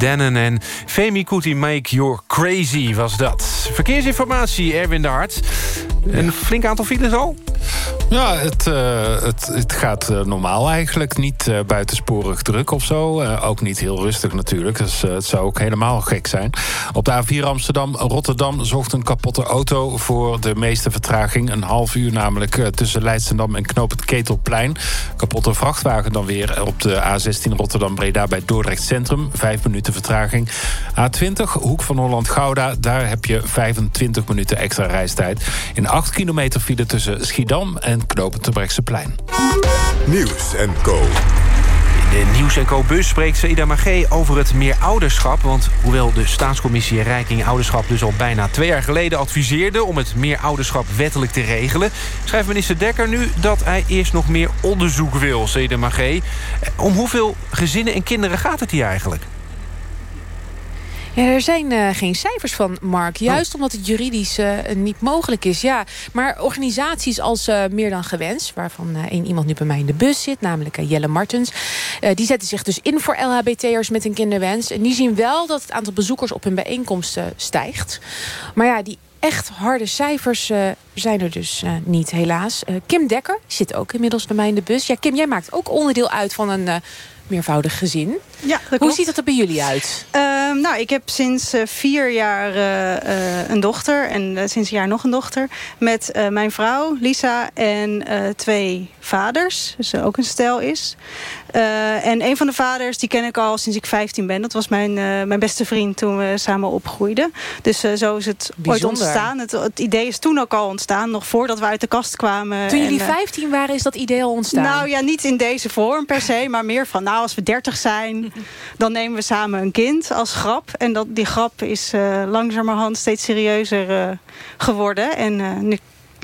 Dennen en Femi Kuti Make Your Crazy was dat. Verkeersinformatie, Erwin de Hart. Een flink aantal files al? Ja, het, eh, het, het gaat eh, normaal eigenlijk. Niet eh, buitensporig druk of zo. Ook niet heel rustig natuurlijk. Dus het zou ook helemaal gek zijn. Op de A4 Amsterdam-Rotterdam zocht een kapotte auto... voor de meeste vertraging. Een half uur namelijk tussen Leidschendam en Knoop het Ketelplein. Kapotte vrachtwagen dan weer op de A16 Rotterdam-Breda... bij Dordrecht Centrum. Vijf minuten vertraging. A20 Hoek van Holland-Gouda. Daar heb je 25 minuten extra reistijd. In 8 kilometer file tussen Schiedam en Knoop het Terbrechtseplein. Nieuws en Co. In de Nieuws en Co-bus spreekt Saïda Magé over het meerouderschap. Want hoewel de staatscommissie Rijking Ouderschap dus al bijna twee jaar geleden adviseerde... om het meerouderschap wettelijk te regelen... schrijft minister Dekker nu dat hij eerst nog meer onderzoek wil, Saïda Magé. Om hoeveel gezinnen en kinderen gaat het hier eigenlijk? Ja, er zijn eh, geen cijfers van, Mark. Juist omdat het juridisch eh, niet mogelijk is. Ja, maar organisaties als eh, Meer Dan Gewenst... waarvan één iemand nu bij mij in de bus zit... namelijk Jelle Martens... die zetten zich dus in voor LHBT'ers met een kinderwens. En die zien wel dat het aantal bezoekers op hun bijeenkomsten stijgt. Maar ja, die echt harde cijfers zijn er dus niet, helaas. Kim Dekker zit ook inmiddels bij mij in de bus. Ja, Kim, jij maakt ook onderdeel uit van een meervoudig gezin. Ja, Hoe ziet dat er bij jullie uit? Ehm, nou, ik heb sinds eh, vier jaar eh, eh, een dochter en sinds een jaar nog een dochter. Met mijn vrouw, Lisa, en twee vaders. Dus ook een stel is. Eh, en een van de vaders, die ken ik al sinds ik 15 ben. Dat was mijn, eh, mijn beste vriend toen we samen opgroeiden. Dus eh, zo is het ooit ontstaan. Het, het idee is toen ook al ontstaan, nog voordat we uit de kast kwamen. Toen jullie En, eh, 15 waren, is dat idee al ontstaan? nou ja, niet in deze vorm per se, maar meer van... nou, als we 30 zijn, *laughs* dan nemen we samen een kind als grap. En dat, die grap is langzamerhand steeds serieuzer geworden. En nu,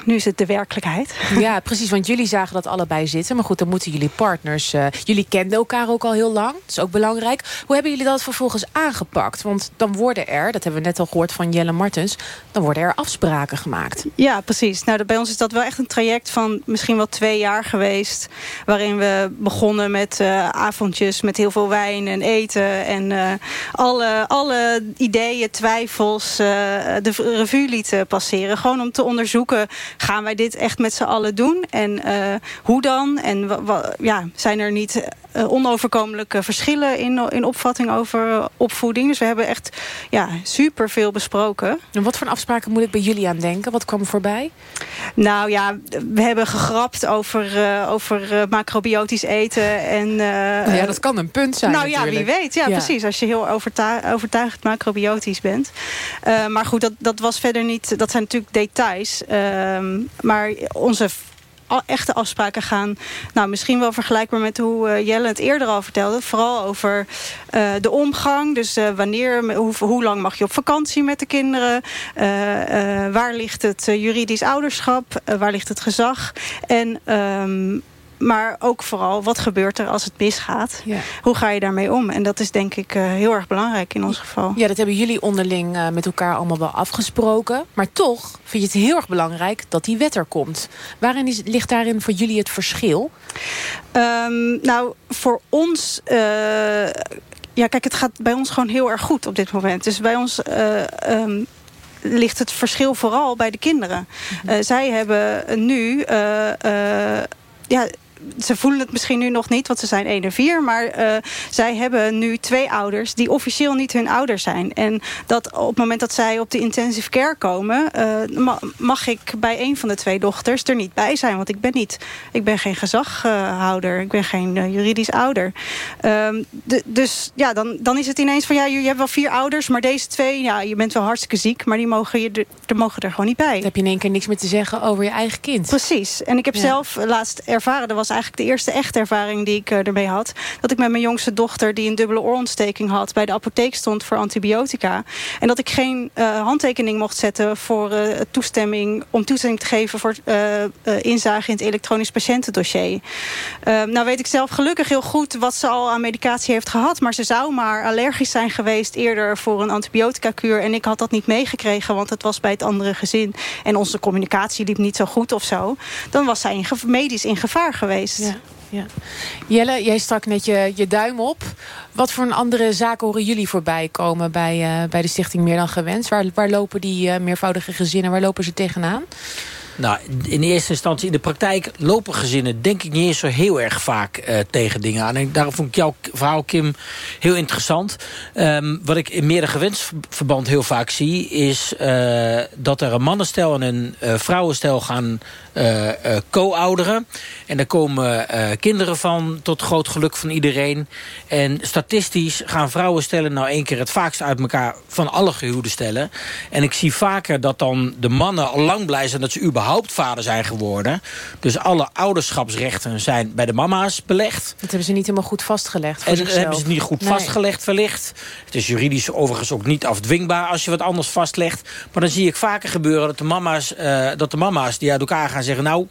nu is het de werkelijkheid. *laughs* Ja, precies, want jullie zagen dat allebei zitten. Maar goed, dan moeten jullie partners... eh, jullie kenden elkaar ook al heel lang, dat is ook belangrijk. Hoe hebben jullie dat vervolgens aangepakt? Want dan worden er, dat hebben we net al gehoord van Jelle Martens... dan worden er afspraken gemaakt. Ja, precies. Nou, bij ons is dat wel echt een traject van misschien wel twee jaar geweest. Waarin we begonnen met eh, avondjes met heel veel wijn en eten. En eh, alle, alle ideeën, twijfels, de revue lieten passeren. Gewoon om te onderzoeken, gaan wij dit echt met z'n allen doen? En eh, hoe dan? En ja, zijn er niet onoverkomelijke verschillen in, in opvatting over eh, opvoeding? Dus we hebben echt ja, super veel besproken. En wat voor afspraken moet ik bij jullie aan denken? Wat kwam voorbij? Nou ja, we hebben gegrapt over, eh, over eh, macrobiotisch eten. En, eh, Nou ja, dat kan een punt zijn Nou ja, wie weet. Ja, Ja. precies. Als je heel overtu- overtuigd macrobiotisch bent. Eh, maar goed, dat, dat was verder niet... Dat zijn natuurlijk details. Ehm, maar onze echte afspraken gaan... Nou, misschien wel vergelijkbaar met hoe eh, Jelle het eerder al vertelde. Vooral over eh, de omgang. Dus eh, wanneer, hoe, hoe lang mag je op vakantie met de kinderen? Waar ligt het juridisch ouderschap? Waar ligt het gezag? En... ehm, maar ook vooral, wat gebeurt er als het misgaat? Ja. Hoe ga je daarmee om? En dat is denk ik eh, heel erg belangrijk in ons geval. Ja, dat hebben jullie onderling eh, met elkaar allemaal wel afgesproken. Maar toch vind je het heel erg belangrijk dat die wet er komt. Waarin is, ligt daarin voor jullie het verschil? Ehm, nou, voor ons... eh, ja, kijk, het gaat bij ons gewoon heel erg goed op dit moment. Dus bij ons... eh, ehm, ligt het verschil vooral bij de kinderen. Eh, zij hebben nu... ja, ze voelen het misschien nu nog niet, want ze zijn 1 en 4. Maar uh, zij hebben nu twee ouders die officieel niet hun ouder zijn. En dat op het moment dat zij op de intensive care komen... Uh, mag ik bij een van de twee dochters er niet bij zijn. Want ik ben, niet, ik ben geen gezaghouder. ik ben geen uh, juridisch ouder. Um, de, dus ja, dan, dan is het ineens van... ja, je, hebt wel vier ouders, maar deze twee... ja, je bent wel hartstikke ziek, maar die mogen, je, er, mogen er gewoon niet bij. Dan heb je in één keer niks meer te zeggen over je eigen kind. Precies. En ik heb zelf laatst ervaren... dat was eigenlijk de eerste echte ervaring die ik ermee had... dat ik met mijn jongste dochter, die een dubbele oorontsteking had... bij de apotheek stond voor antibiotica. En dat ik geen uh, handtekening mocht zetten voor uh, toestemming... om toestemming te geven voor inzage in het elektronisch patiëntendossier. nou weet ik zelf gelukkig heel goed wat ze al aan medicatie heeft gehad... maar ze zou maar allergisch zijn geweest eerder voor een antibiotica-kuur... en ik had dat niet meegekregen, want het was bij het andere gezin... en onze communicatie liep niet zo goed of zo... dan was zij medisch in gevaar geweest. Ja. Ja. Jelle, jij stak net je, je duim op. Wat voor een andere zaken horen jullie voorbij komen bij, uh, bij de Stichting Meer Dan Gewenst? Waar, lopen die uh, meervoudige gezinnen, waar lopen ze tegenaan? Nou, in eerste instantie in de praktijk lopen gezinnen... denk ik niet eens zo heel erg vaak uh, tegen dingen aan. En daarom vond ik jouw verhaal, Kim, heel interessant. Um, wat ik in meerdere gewensverband heel vaak zie... is uh, dat er een mannenstel en een uh, vrouwenstel gaan co-ouderen. En daar komen kinderen van, tot groot geluk van iedereen. En statistisch gaan vrouwenstellen nou één keer het vaakst uit elkaar... van alle gehuwde stellen. En ik zie vaker dat dan de mannen al lang blij zijn... dat ze überhaupt überhaupt vader zijn geworden. Dus alle ouderschapsrechten zijn bij de mama's belegd. Dat hebben ze niet helemaal goed vastgelegd En dat hebben ze niet goed nee. vastgelegd wellicht. Het is juridisch overigens ook niet afdwingbaar als je wat anders vastlegt. Maar dan zie ik vaker gebeuren dat de mama's, uh, dat de mama's die uit elkaar gaan zeggen... nou,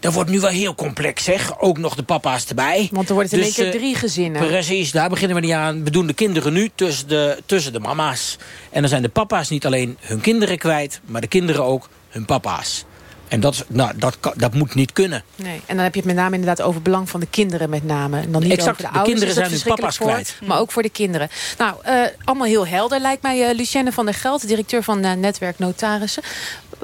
dat wordt nu wel heel complex, zeg. Ook nog de papa's erbij. Want er worden in dus, één keer drie gezinnen. Precies, daar beginnen we niet aan. We doen de kinderen nu tussen de, tussen de mama's. En dan zijn de papa's niet alleen hun kinderen kwijt... maar de kinderen ook hun papa's. En dat, nou, dat, dat moet niet kunnen. Nee. En dan heb je het met name inderdaad over belang van de kinderen met name. En dan niet exact, over de, de ouders, kinderen zijn hun papa's voor, kwijt. Maar ook voor de kinderen. Nou, uh, allemaal heel helder lijkt mij. Uh, Lucienne van der Geld, directeur van uh, Netwerk Notarissen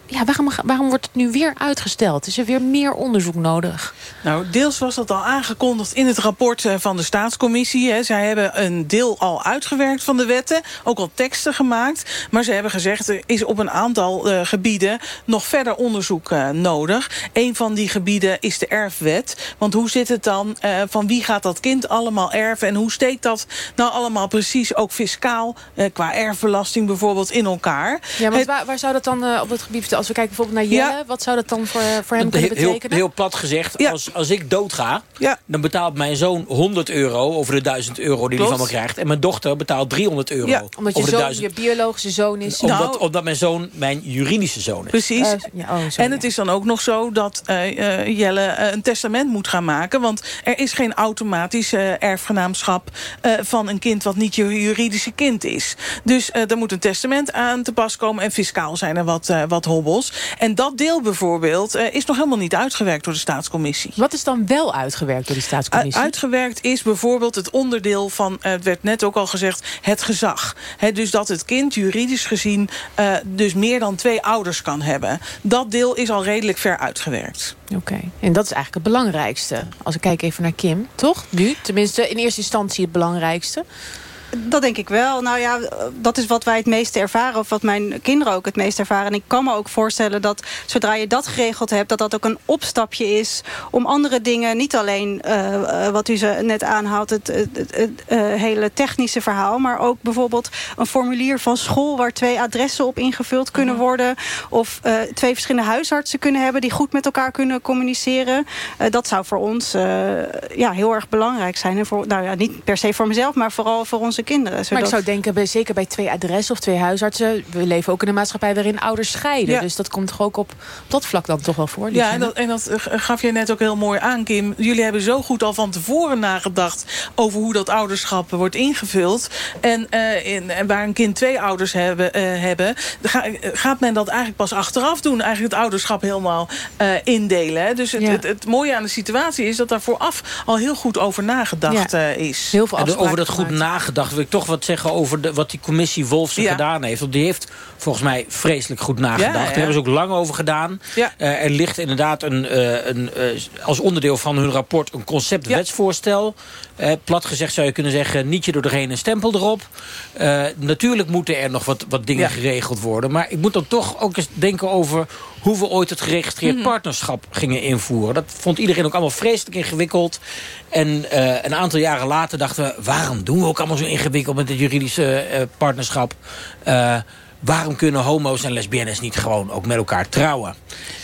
ja, waarom, waarom wordt het nu weer uitgesteld? Is er weer meer onderzoek nodig? Nou, deels was dat al aangekondigd in het rapport eh, van de staatscommissie. Hè. Zij hebben een deel al uitgewerkt van de wetten, ook al teksten gemaakt. Maar ze hebben gezegd, er is op een aantal uh, gebieden nog verder onderzoek uh, nodig. Een van die gebieden is de erfwet. Want hoe zit het dan, uh, van wie gaat dat kind allemaal erven... en hoe steekt dat nou allemaal precies, ook fiscaal... qua erfbelasting bijvoorbeeld, in elkaar? Ja, het, waar, waar zou dat dan op het gebied als we kijken bijvoorbeeld naar Jelle, ja. wat zou dat dan voor, voor hem kunnen betekenen? Heel, heel plat gezegd, ja. als, als ik doodga, ja. dan betaalt mijn zoon 100 euro over de 1000 euro die hij van me krijgt. En mijn dochter betaalt 300 euro ja. Omdat je, over zoon, de 1000. je biologische zoon is. Omdat, nou, omdat mijn zoon mijn juridische zoon is. Precies. Uh, ja, oh, zo, en het is dan ook nog zo dat uh, uh, Jelle een testament moet gaan maken. Want er is geen automatisch erfgenaamschap van een kind wat niet je juridische kind is. Dus er moet een testament aan te pas komen. En fiscaal zijn er wat, wat hobbels. En dat deel bijvoorbeeld uh, is nog helemaal niet uitgewerkt door de staatscommissie. Wat is dan wel uitgewerkt door de staatscommissie? U uitgewerkt is bijvoorbeeld het onderdeel van, uh, het werd net ook al gezegd, het gezag. He, dus dat het kind juridisch gezien uh, dus meer dan twee ouders kan hebben. Dat deel is al redelijk ver uitgewerkt. Oké, okay. en dat is eigenlijk het belangrijkste. Als ik kijk even naar Kim, toch? Nu, tenminste in eerste instantie het belangrijkste. Dat denk ik wel. Nou ja, dat is wat wij het meeste ervaren. Of wat mijn kinderen ook het meest ervaren. En ik kan me ook voorstellen dat zodra je dat geregeld hebt... dat dat ook een opstapje is om andere dingen... niet alleen uh, wat u ze net aanhaalt, het, het, het, het uh, hele technische verhaal... maar ook bijvoorbeeld een formulier van school... waar twee adressen op ingevuld kunnen worden. Of uh, twee verschillende huisartsen kunnen hebben... die goed met elkaar kunnen communiceren. dat zou voor ons ja, heel erg belangrijk zijn. En voor, nou ja, niet per se voor mezelf, maar vooral voor onze kinderen. Zodat... Maar ik zou denken, bij, zeker bij twee adressen of twee huisartsen... we leven ook in een maatschappij waarin ouders scheiden. Ja. Dus dat komt toch ook op, op dat vlak dan toch wel voor? Ja, en dat, en dat gaf je net ook heel mooi aan, Kim. Jullie hebben zo goed al van tevoren nagedacht... over hoe dat ouderschap wordt ingevuld. En, uh, in, en waar een kind twee ouders hebben, uh, hebben ga, gaat men dat eigenlijk pas achteraf doen. Eigenlijk het ouderschap helemaal uh, indelen. Dus het, ja. het, het, mooie aan de situatie is dat daar vooraf al heel goed over nagedacht ja. is. Heel veel over dat goed nagedacht dacht wil ik toch wat zeggen over de, wat die commissie Wolfsen Ja. gedaan heeft. Want die heeft volgens mij vreselijk goed nagedacht. Ja. Daar hebben ze ook lang over gedaan. Eh, er ligt inderdaad een, eh, een, eh, als onderdeel van hun rapport een conceptwetsvoorstel. Eh, plat gezegd zou je kunnen zeggen, nietje door doorheen een stempel erop. Eh, natuurlijk moeten er nog wat, wat dingen Ja. geregeld worden. Maar ik moet dan toch ook eens denken over hoe we ooit het geregistreerd Mhm. partnerschap gingen invoeren. Dat vond iedereen ook allemaal vreselijk ingewikkeld. En eh, een aantal jaren later dachten we... waarom doen we ook allemaal zo ingewikkeld met het juridische partnerschap? Waarom kunnen homo's en lesbiennes niet gewoon ook met elkaar trouwen?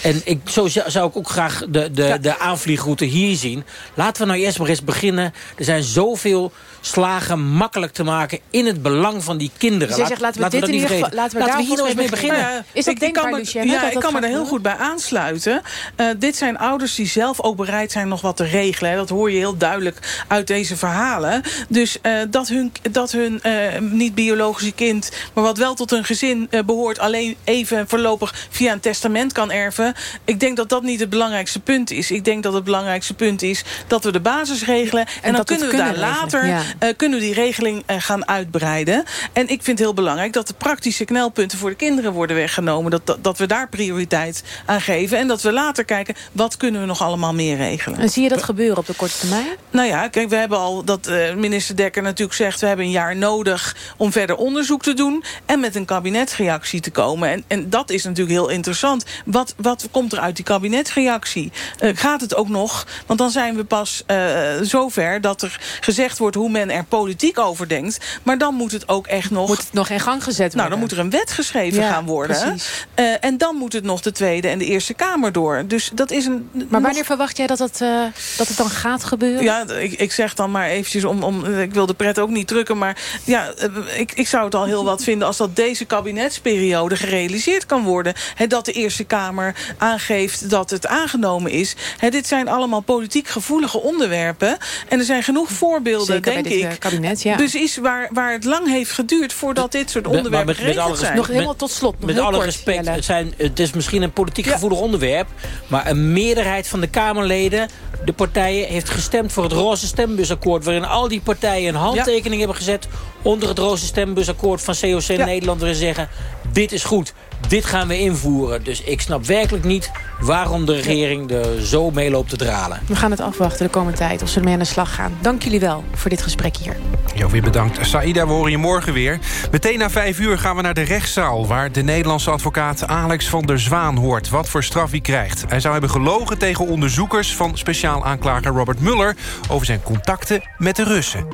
En ik, zo zou zou ik ook graag de, de, de aanvliegroute hier zien. Laten we nou eerst maar eens beginnen. Er zijn zoveel slagen makkelijk te maken... in het belang van die kinderen. Dus zegt, laten we dit in niet ieder geval- laten we daar hier nou eens mee beginnen. beginnen. Is dat ik, ik kan denkbaar, me, Ja, dat ik dat kan me er heel goed bij aansluiten. Eh, dit zijn ouders die zelf ook bereid zijn nog wat te regelen. hè. Dat hoor je heel duidelijk uit deze verhalen. Dus eh, dat hun, dat hun eh, niet-biologische kind... maar wat wel tot een gezin eh, behoort... alleen even voorlopig via een testament kan erven... ik denk dat dat niet het belangrijkste punt is. Ik denk dat het belangrijkste punt is dat we de basis regelen... en, dan dat we het kunnen we daar later ja. Eh, kunnen we die regeling eh, gaan uitbreiden. En ik vind het heel belangrijk dat de praktische knelpunten voor de kinderen worden weggenomen. Dat, dat, dat we daar prioriteit aan geven. En dat we later kijken, wat kunnen we nog allemaal meer regelen. En zie je dat gebeuren op de korte termijn? Nou ja, kijk, we hebben al dat eh, minister Dekker natuurlijk zegt... we hebben een jaar nodig om verder onderzoek te doen... en met een kabinetsreactie te komen. En, en dat is natuurlijk heel interessant. Wat, wat komt er uit die kabinetsreactie? Gaat het ook nog? Want dan zijn we pas eh, zover dat er gezegd wordt... hoe men er politiek over denkt. Maar dan moet het ook echt nog... Moet het nog in gang gezet worden? Nou, dan moet er een wet geschreven Ja, gaan worden. Eh, en dan moet het nog de Tweede en de Eerste Kamer door. Dus dat is een... Maar wanneer verwacht jij dat het, eh, dat het dan gaat gebeuren? Ja, ik, ik zeg dan maar eventjes om, om... Ik wil de pret ook niet drukken, maar... Ja, eh, ik, ik zou het al heel wat vinden als dat deze kabinetsperiode gerealiseerd kan worden. Dat de Eerste Kamer aangeeft dat het aangenomen is. Dit zijn allemaal politiek gevoelige onderwerpen. En er zijn genoeg voorbeelden, Zeker denk ik. eh, kabinet, ja. Precies waar, waar het lang heeft geduurd voordat dit soort onderwerpen met, met alle geregeld zijn. Nog helemaal tot slot, nog Met alle kort, respect, Jelle. het, zijn, het is misschien een politiek gevoelig onderwerp... maar een meerderheid van de Kamerleden, de partijen... heeft gestemd voor het roze stembusakkoord... waarin al die partijen een handtekening hebben gezet... onder het roze stembusakkoord van COC Nederland... waarin ze zeggen, dit is goed, dit gaan we invoeren. Dus ik snap werkelijk niet waarom de regering er zo mee loopt te dralen. We gaan het afwachten de komende tijd of ze ermee aan de slag gaan. Dank jullie wel voor dit gesprek hier. Jo, weer bedankt. Saïda, we horen je morgen weer. Meteen na vijf uur gaan we naar de rechtszaal... waar de Nederlandse advocaat Alex van der Zwaan hoort... wat voor straf hij krijgt. Hij zou hebben gelogen tegen onderzoekers... van speciaal aanklager Robert Mueller... over zijn contacten met de Russen.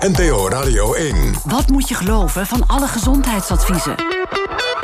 NPO Radio 1. Wat moet je geloven van alle gezondheidsadviezen?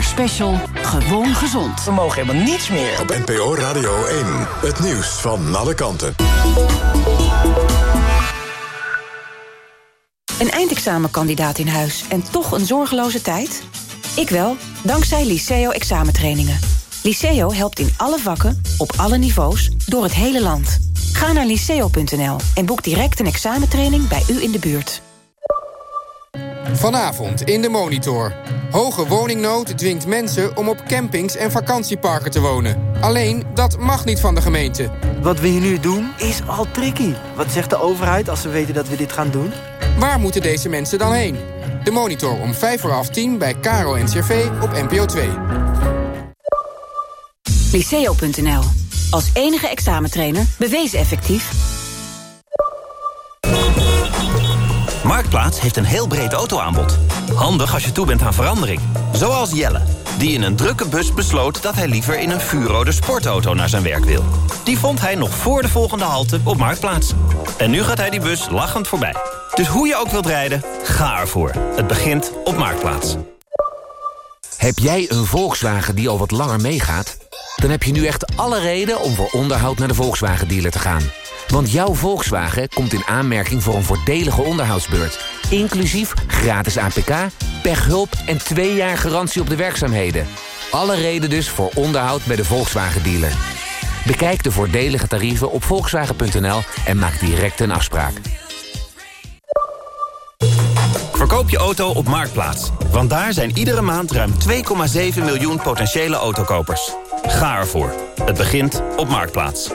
Special. Gewoon gezond. We mogen helemaal niets meer. Op NPO Radio 1. Het nieuws van alle kanten. Een eindexamenkandidaat in huis en toch een zorgeloze tijd? Ik wel, dankzij Liceo examentrainingen. Liceo helpt in alle vakken, op alle niveaus, door het hele land. Ga naar liceo.nl en boek direct een examentraining bij u in de buurt. Vanavond in de Monitor. Hoge woningnood dwingt mensen om op campings en vakantieparken te wonen. Alleen, dat mag niet van de gemeente. Wat we hier nu doen, is al tricky. Wat zegt de overheid als ze weten dat we dit gaan doen? Waar moeten deze mensen dan heen? De Monitor om 5 voor half 10 bij Caro en CRV op NPO 2. Liceo.nl. Als enige examentrainer bewezen effectief. Marktplaats heeft een heel breed autoaanbod. Handig als je toe bent aan verandering. Zoals Jelle, die in een drukke bus besloot... dat hij liever in een vuurrode sportauto naar zijn werk wil. Die vond hij nog voor de volgende halte op Marktplaats. En nu gaat hij die bus lachend voorbij. Dus hoe je ook wilt rijden, ga ervoor. Het begint op Marktplaats. Heb jij een Volkswagen die al wat langer meegaat? Dan heb je nu echt alle reden om voor onderhoud naar de Volkswagen dealer te gaan. Want jouw Volkswagen komt in aanmerking voor een voordelige onderhoudsbeurt. Inclusief gratis APK, pechhulp en twee jaar garantie op de werkzaamheden. Alle reden dus voor onderhoud bij de Volkswagen dealer. Bekijk de voordelige tarieven op volkswagen.nl en maak direct een afspraak. Verkoop je auto op Marktplaats. Want daar zijn iedere maand ruim 2,7 miljoen potentiële autokopers. Ga ervoor. Het begint op Marktplaats.